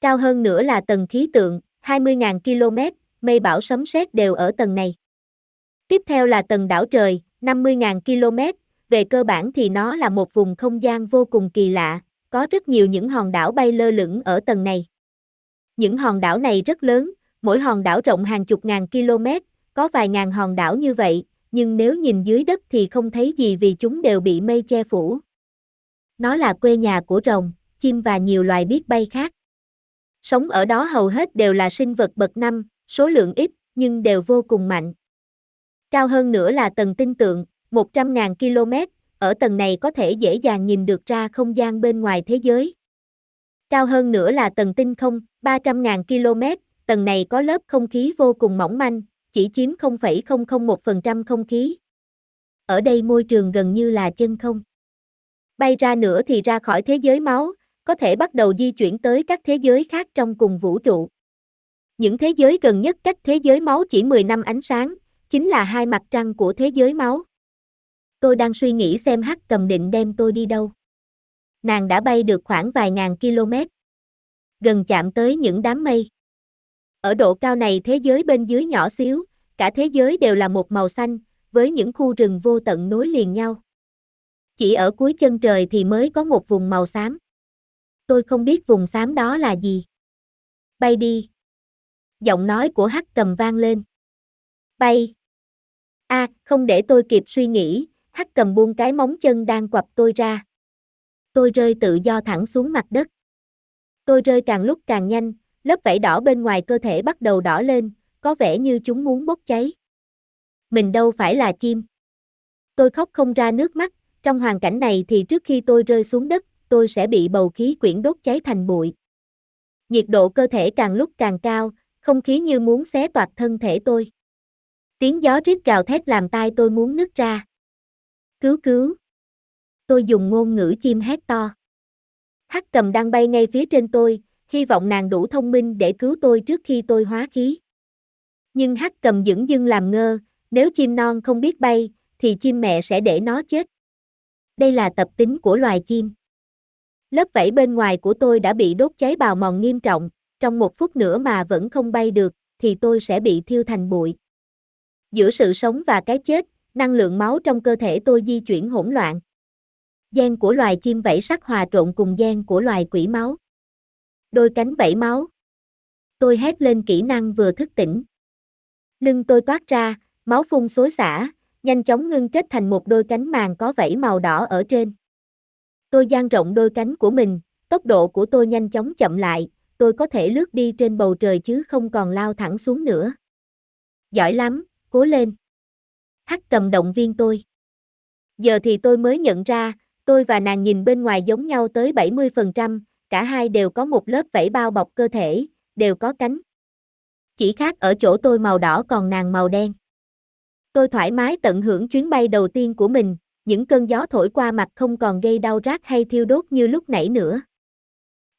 Cao hơn nữa là tầng khí tượng, 20.000 km, mây bão sấm sét đều ở tầng này. Tiếp theo là tầng đảo trời, 50.000 km, về cơ bản thì nó là một vùng không gian vô cùng kỳ lạ, có rất nhiều những hòn đảo bay lơ lửng ở tầng này. Những hòn đảo này rất lớn, mỗi hòn đảo rộng hàng chục ngàn km, có vài ngàn hòn đảo như vậy, nhưng nếu nhìn dưới đất thì không thấy gì vì chúng đều bị mây che phủ. Nó là quê nhà của rồng, chim và nhiều loài biết bay khác. Sống ở đó hầu hết đều là sinh vật bậc năm, số lượng ít, nhưng đều vô cùng mạnh. Cao hơn nữa là tầng tinh tượng, 100.000 km, ở tầng này có thể dễ dàng nhìn được ra không gian bên ngoài thế giới. Cao hơn nữa là tầng tinh không, 300.000 km, tầng này có lớp không khí vô cùng mỏng manh, chỉ chiếm 0,001% không khí. Ở đây môi trường gần như là chân không. Bay ra nữa thì ra khỏi thế giới máu, có thể bắt đầu di chuyển tới các thế giới khác trong cùng vũ trụ. Những thế giới gần nhất cách thế giới máu chỉ 10 năm ánh sáng, chính là hai mặt trăng của thế giới máu. Tôi đang suy nghĩ xem hắc cầm định đem tôi đi đâu. Nàng đã bay được khoảng vài ngàn km. Gần chạm tới những đám mây. Ở độ cao này thế giới bên dưới nhỏ xíu, cả thế giới đều là một màu xanh, với những khu rừng vô tận nối liền nhau. Chỉ ở cuối chân trời thì mới có một vùng màu xám. Tôi không biết vùng xám đó là gì. Bay đi. Giọng nói của hắc cầm vang lên. Bay. a à, không để tôi kịp suy nghĩ, hắc cầm buông cái móng chân đang quặp tôi ra. Tôi rơi tự do thẳng xuống mặt đất. Tôi rơi càng lúc càng nhanh, lớp vảy đỏ bên ngoài cơ thể bắt đầu đỏ lên, có vẻ như chúng muốn bốc cháy. Mình đâu phải là chim. Tôi khóc không ra nước mắt, trong hoàn cảnh này thì trước khi tôi rơi xuống đất, tôi sẽ bị bầu khí quyển đốt cháy thành bụi. Nhiệt độ cơ thể càng lúc càng cao, không khí như muốn xé toạc thân thể tôi. Tiếng gió rít gào thét làm tai tôi muốn nứt ra. Cứu cứu. Tôi dùng ngôn ngữ chim hét to. Hắc cầm đang bay ngay phía trên tôi, hy vọng nàng đủ thông minh để cứu tôi trước khi tôi hóa khí. Nhưng hắc cầm dững dưng làm ngơ, nếu chim non không biết bay, thì chim mẹ sẽ để nó chết. Đây là tập tính của loài chim. Lớp vảy bên ngoài của tôi đã bị đốt cháy bào mòn nghiêm trọng, trong một phút nữa mà vẫn không bay được, thì tôi sẽ bị thiêu thành bụi. Giữa sự sống và cái chết, năng lượng máu trong cơ thể tôi di chuyển hỗn loạn. Gen của loài chim vảy sắc hòa trộn cùng gen của loài quỷ máu. Đôi cánh vẫy máu. Tôi hét lên kỹ năng vừa thức tỉnh. Lưng tôi toát ra, máu phun xối xả, nhanh chóng ngưng kết thành một đôi cánh màng có vảy màu đỏ ở trên. Tôi dang rộng đôi cánh của mình, tốc độ của tôi nhanh chóng chậm lại, tôi có thể lướt đi trên bầu trời chứ không còn lao thẳng xuống nữa. Giỏi lắm, cố lên. Hắc cầm động viên tôi. Giờ thì tôi mới nhận ra, tôi và nàng nhìn bên ngoài giống nhau tới 70%, cả hai đều có một lớp vảy bao bọc cơ thể, đều có cánh. Chỉ khác ở chỗ tôi màu đỏ còn nàng màu đen. Tôi thoải mái tận hưởng chuyến bay đầu tiên của mình, những cơn gió thổi qua mặt không còn gây đau rát hay thiêu đốt như lúc nãy nữa.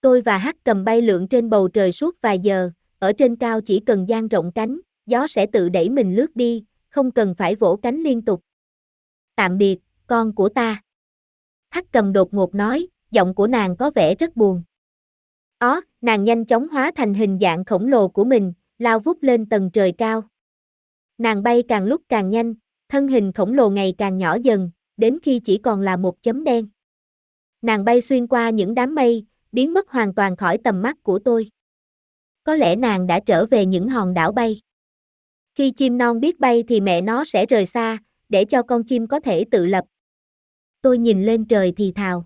Tôi và Hắc cầm bay lượn trên bầu trời suốt vài giờ, ở trên cao chỉ cần dang rộng cánh, gió sẽ tự đẩy mình lướt đi, không cần phải vỗ cánh liên tục. Tạm biệt, con của ta. Hắc cầm đột ngột nói, giọng của nàng có vẻ rất buồn. Ó, nàng nhanh chóng hóa thành hình dạng khổng lồ của mình, lao vút lên tầng trời cao. Nàng bay càng lúc càng nhanh, thân hình khổng lồ ngày càng nhỏ dần, đến khi chỉ còn là một chấm đen. Nàng bay xuyên qua những đám mây, biến mất hoàn toàn khỏi tầm mắt của tôi. Có lẽ nàng đã trở về những hòn đảo bay. Khi chim non biết bay thì mẹ nó sẽ rời xa, để cho con chim có thể tự lập. Tôi nhìn lên trời thì thào.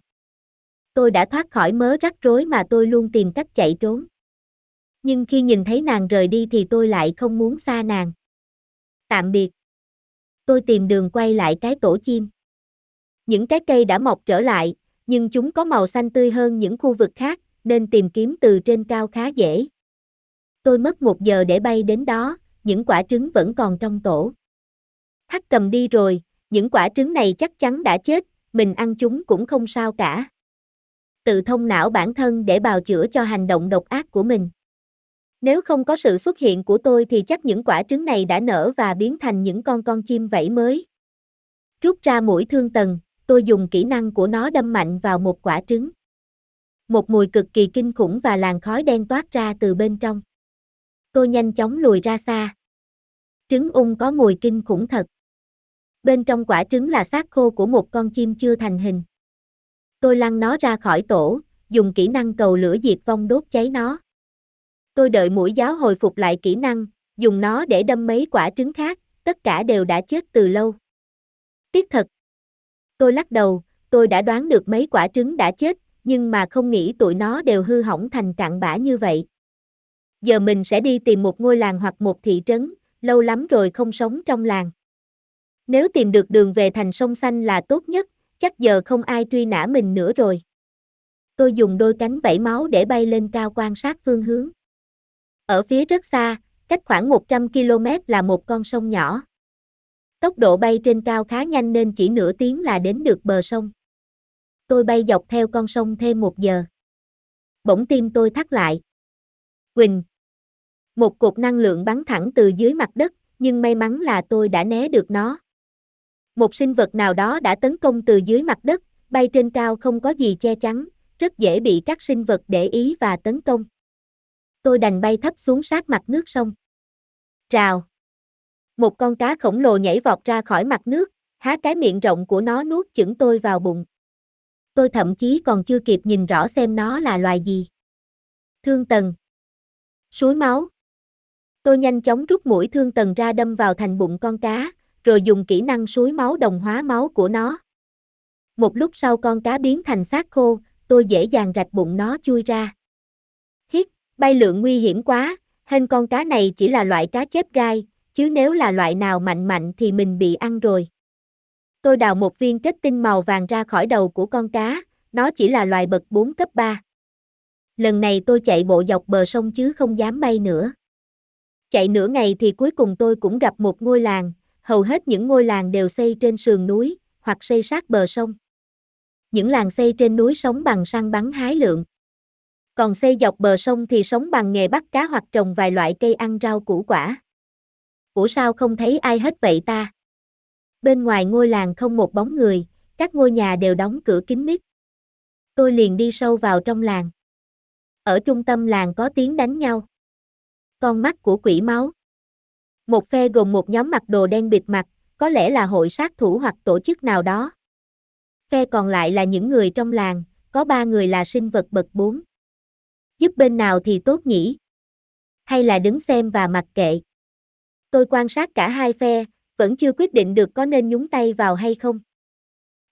Tôi đã thoát khỏi mớ rắc rối mà tôi luôn tìm cách chạy trốn. Nhưng khi nhìn thấy nàng rời đi thì tôi lại không muốn xa nàng. Tạm biệt. Tôi tìm đường quay lại cái tổ chim. Những cái cây đã mọc trở lại, nhưng chúng có màu xanh tươi hơn những khu vực khác, nên tìm kiếm từ trên cao khá dễ. Tôi mất một giờ để bay đến đó, những quả trứng vẫn còn trong tổ. Hắc cầm đi rồi, những quả trứng này chắc chắn đã chết, mình ăn chúng cũng không sao cả. Tự thông não bản thân để bào chữa cho hành động độc ác của mình. Nếu không có sự xuất hiện của tôi thì chắc những quả trứng này đã nở và biến thành những con con chim vẫy mới. Rút ra mũi thương tần, tôi dùng kỹ năng của nó đâm mạnh vào một quả trứng. Một mùi cực kỳ kinh khủng và làn khói đen toát ra từ bên trong. Tôi nhanh chóng lùi ra xa. Trứng ung có mùi kinh khủng thật. Bên trong quả trứng là xác khô của một con chim chưa thành hình. Tôi lăn nó ra khỏi tổ, dùng kỹ năng cầu lửa diệt vong đốt cháy nó. Tôi đợi mũi giáo hồi phục lại kỹ năng, dùng nó để đâm mấy quả trứng khác, tất cả đều đã chết từ lâu. Tiếc thật. Tôi lắc đầu, tôi đã đoán được mấy quả trứng đã chết, nhưng mà không nghĩ tụi nó đều hư hỏng thành cặn bã như vậy. Giờ mình sẽ đi tìm một ngôi làng hoặc một thị trấn, lâu lắm rồi không sống trong làng. Nếu tìm được đường về thành sông xanh là tốt nhất, chắc giờ không ai truy nã mình nữa rồi. Tôi dùng đôi cánh vẫy máu để bay lên cao quan sát phương hướng. Ở phía rất xa, cách khoảng 100 km là một con sông nhỏ. Tốc độ bay trên cao khá nhanh nên chỉ nửa tiếng là đến được bờ sông. Tôi bay dọc theo con sông thêm một giờ. Bỗng tim tôi thắt lại. Quỳnh. Một cột năng lượng bắn thẳng từ dưới mặt đất, nhưng may mắn là tôi đã né được nó. Một sinh vật nào đó đã tấn công từ dưới mặt đất, bay trên cao không có gì che chắn, rất dễ bị các sinh vật để ý và tấn công. Tôi đành bay thấp xuống sát mặt nước sông. Rào. Một con cá khổng lồ nhảy vọt ra khỏi mặt nước, há cái miệng rộng của nó nuốt chửng tôi vào bụng. Tôi thậm chí còn chưa kịp nhìn rõ xem nó là loài gì. Thương tần. Suối máu. Tôi nhanh chóng rút mũi thương tần ra đâm vào thành bụng con cá, rồi dùng kỹ năng suối máu đồng hóa máu của nó. Một lúc sau con cá biến thành xác khô, tôi dễ dàng rạch bụng nó chui ra. Hít, bay lượng nguy hiểm quá, hên con cá này chỉ là loại cá chép gai, chứ nếu là loại nào mạnh mạnh thì mình bị ăn rồi. Tôi đào một viên kết tinh màu vàng ra khỏi đầu của con cá, nó chỉ là loài bậc 4 cấp 3. Lần này tôi chạy bộ dọc bờ sông chứ không dám bay nữa. Chạy nửa ngày thì cuối cùng tôi cũng gặp một ngôi làng, hầu hết những ngôi làng đều xây trên sườn núi, hoặc xây sát bờ sông. Những làng xây trên núi sống bằng săn bắn hái lượng. Còn xây dọc bờ sông thì sống bằng nghề bắt cá hoặc trồng vài loại cây ăn rau củ quả. Ủa sao không thấy ai hết vậy ta? Bên ngoài ngôi làng không một bóng người, các ngôi nhà đều đóng cửa kín mít. Tôi liền đi sâu vào trong làng. Ở trung tâm làng có tiếng đánh nhau. Con mắt của quỷ máu. Một phe gồm một nhóm mặc đồ đen bịt mặt, có lẽ là hội sát thủ hoặc tổ chức nào đó. Phe còn lại là những người trong làng, có ba người là sinh vật bậc bốn. Giúp bên nào thì tốt nhỉ? Hay là đứng xem và mặc kệ? Tôi quan sát cả hai phe, vẫn chưa quyết định được có nên nhúng tay vào hay không.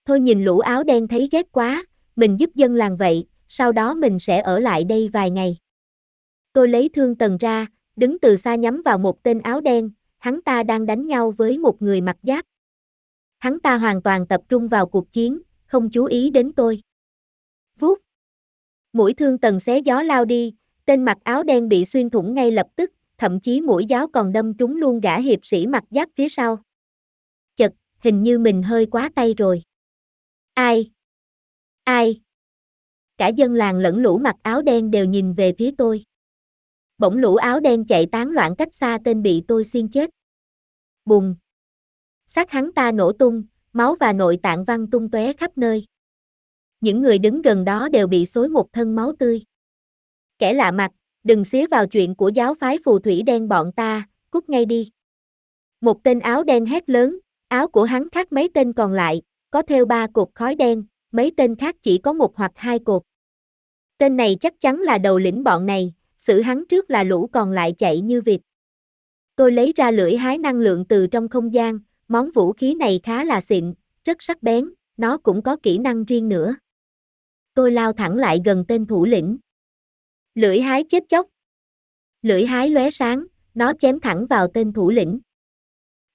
Thôi nhìn lũ áo đen thấy ghét quá, mình giúp dân làng vậy, sau đó mình sẽ ở lại đây vài ngày. Tôi lấy thương tần ra, đứng từ xa nhắm vào một tên áo đen, hắn ta đang đánh nhau với một người mặc giáp. Hắn ta hoàn toàn tập trung vào cuộc chiến, không chú ý đến tôi. Vút. Mũi thương tần xé gió lao đi, tên mặc áo đen bị xuyên thủng ngay lập tức, thậm chí mũi giáo còn đâm trúng luôn gã hiệp sĩ mặc giáp phía sau. Chật, hình như mình hơi quá tay rồi. Ai? Ai? Cả dân làng lẫn lũ mặc áo đen đều nhìn về phía tôi. Bỗng lũ áo đen chạy tán loạn cách xa tên bị tôi xiên chết. Bùng. Xác hắn ta nổ tung, máu và nội tạng văng tung tóe khắp nơi. Những người đứng gần đó đều bị xối một thân máu tươi. Kẻ lạ mặt, đừng xía vào chuyện của giáo phái phù thủy đen bọn ta, cút ngay đi. Một tên áo đen hét lớn, áo của hắn khác mấy tên còn lại, có theo ba cột khói đen, mấy tên khác chỉ có một hoặc hai cột. Tên này chắc chắn là đầu lĩnh bọn này, xử hắn trước là lũ còn lại chạy như vịt. Tôi lấy ra lưỡi hái năng lượng từ trong không gian, món vũ khí này khá là xịn, rất sắc bén, nó cũng có kỹ năng riêng nữa. Tôi lao thẳng lại gần tên thủ lĩnh. Lưỡi hái chết chóc. Lưỡi hái lóe sáng, nó chém thẳng vào tên thủ lĩnh.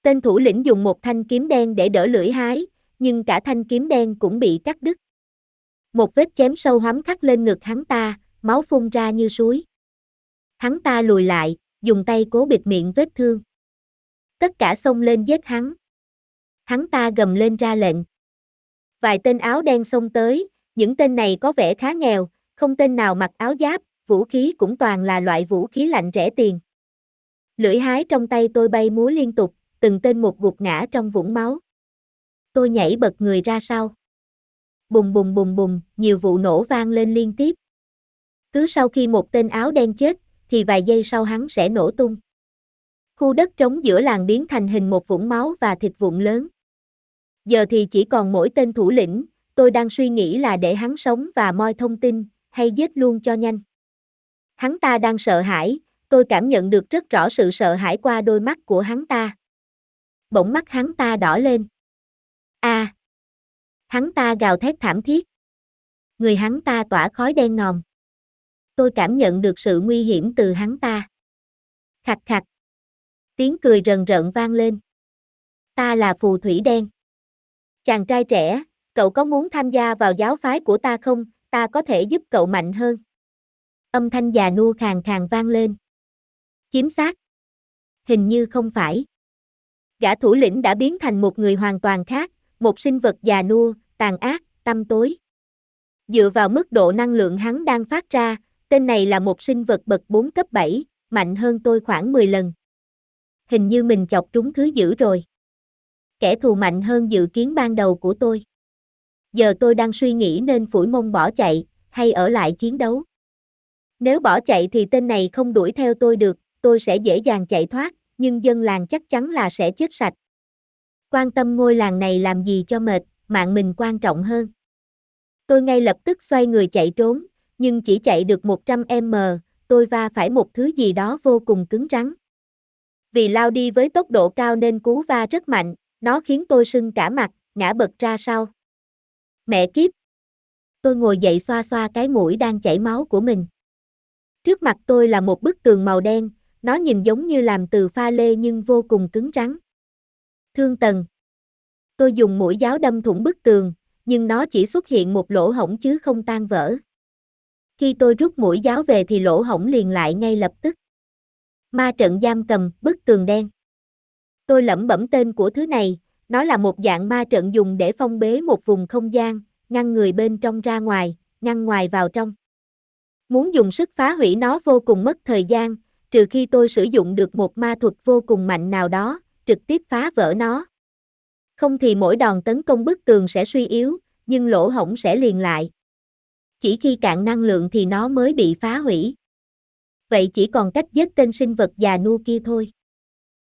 Tên thủ lĩnh dùng một thanh kiếm đen để đỡ lưỡi hái, nhưng cả thanh kiếm đen cũng bị cắt đứt. Một vết chém sâu hoắm khắc lên ngực hắn ta, máu phun ra như suối. Hắn ta lùi lại, dùng tay cố bịt miệng vết thương. Tất cả xông lên giết hắn. Hắn ta gầm lên ra lệnh. Vài tên áo đen xông tới, những tên này có vẻ khá nghèo, không tên nào mặc áo giáp, vũ khí cũng toàn là loại vũ khí lạnh rẻ tiền. Lưỡi hái trong tay tôi bay múa liên tục, từng tên một gục ngã trong vũng máu. Tôi nhảy bật người ra sau. Bùng bùng bùng bùng, nhiều vụ nổ vang lên liên tiếp. Cứ sau khi một tên áo đen chết, thì vài giây sau hắn sẽ nổ tung. Khu đất trống giữa làng biến thành hình một vũng máu và thịt vụn lớn. Giờ thì chỉ còn mỗi tên thủ lĩnh, tôi đang suy nghĩ là để hắn sống và moi thông tin, hay giết luôn cho nhanh. Hắn ta đang sợ hãi, tôi cảm nhận được rất rõ sự sợ hãi qua đôi mắt của hắn ta. Bỗng mắt hắn ta đỏ lên. A! À. Hắn ta gào thét thảm thiết. Người hắn ta tỏa khói đen ngòm. Tôi cảm nhận được sự nguy hiểm từ hắn ta. Khặt khặt. Tiếng cười rần rợn vang lên. Ta là phù thủy đen. Chàng trai trẻ, cậu có muốn tham gia vào giáo phái của ta không, ta có thể giúp cậu mạnh hơn. Âm thanh già nua khàn khàn vang lên. Chiếm xác. Hình như không phải. Gã thủ lĩnh đã biến thành một người hoàn toàn khác, một sinh vật già nua, tàn ác, tâm tối. Dựa vào mức độ năng lượng hắn đang phát ra, tên này là một sinh vật bậc 4 cấp 7, mạnh hơn tôi khoảng 10 lần. Hình như mình chọc trúng thứ dữ rồi. Kẻ thù mạnh hơn dự kiến ban đầu của tôi. Giờ tôi đang suy nghĩ nên phủi mông bỏ chạy, hay ở lại chiến đấu. Nếu bỏ chạy thì tên này không đuổi theo tôi được, tôi sẽ dễ dàng chạy thoát, nhưng dân làng chắc chắn là sẽ chết sạch. Quan tâm ngôi làng này làm gì cho mệt, mạng mình quan trọng hơn. Tôi ngay lập tức xoay người chạy trốn, nhưng chỉ chạy được 100m, tôi va phải một thứ gì đó vô cùng cứng rắn. Vì lao đi với tốc độ cao nên cú va rất mạnh, nó khiến tôi sưng cả mặt, ngã bật ra sau. Mẹ kiếp! Tôi ngồi dậy xoa xoa cái mũi đang chảy máu của mình. Trước mặt tôi là một bức tường màu đen, nó nhìn giống như làm từ pha lê nhưng vô cùng cứng rắn. Thương tần. Tôi dùng mũi giáo đâm thủng bức tường, nhưng nó chỉ xuất hiện một lỗ hổng chứ không tan vỡ. Khi tôi rút mũi giáo về thì lỗ hổng liền lại ngay lập tức. Ma trận giam cầm, bức tường đen. Tôi lẩm bẩm tên của thứ này, nó là một dạng ma trận dùng để phong bế một vùng không gian, ngăn người bên trong ra ngoài, ngăn ngoài vào trong. Muốn dùng sức phá hủy nó vô cùng mất thời gian, trừ khi tôi sử dụng được một ma thuật vô cùng mạnh nào đó, trực tiếp phá vỡ nó. Không thì mỗi đòn tấn công bức tường sẽ suy yếu, nhưng lỗ hổng sẽ liền lại. Chỉ khi cạn năng lượng thì nó mới bị phá hủy. Vậy chỉ còn cách giết tên sinh vật già nua kia thôi.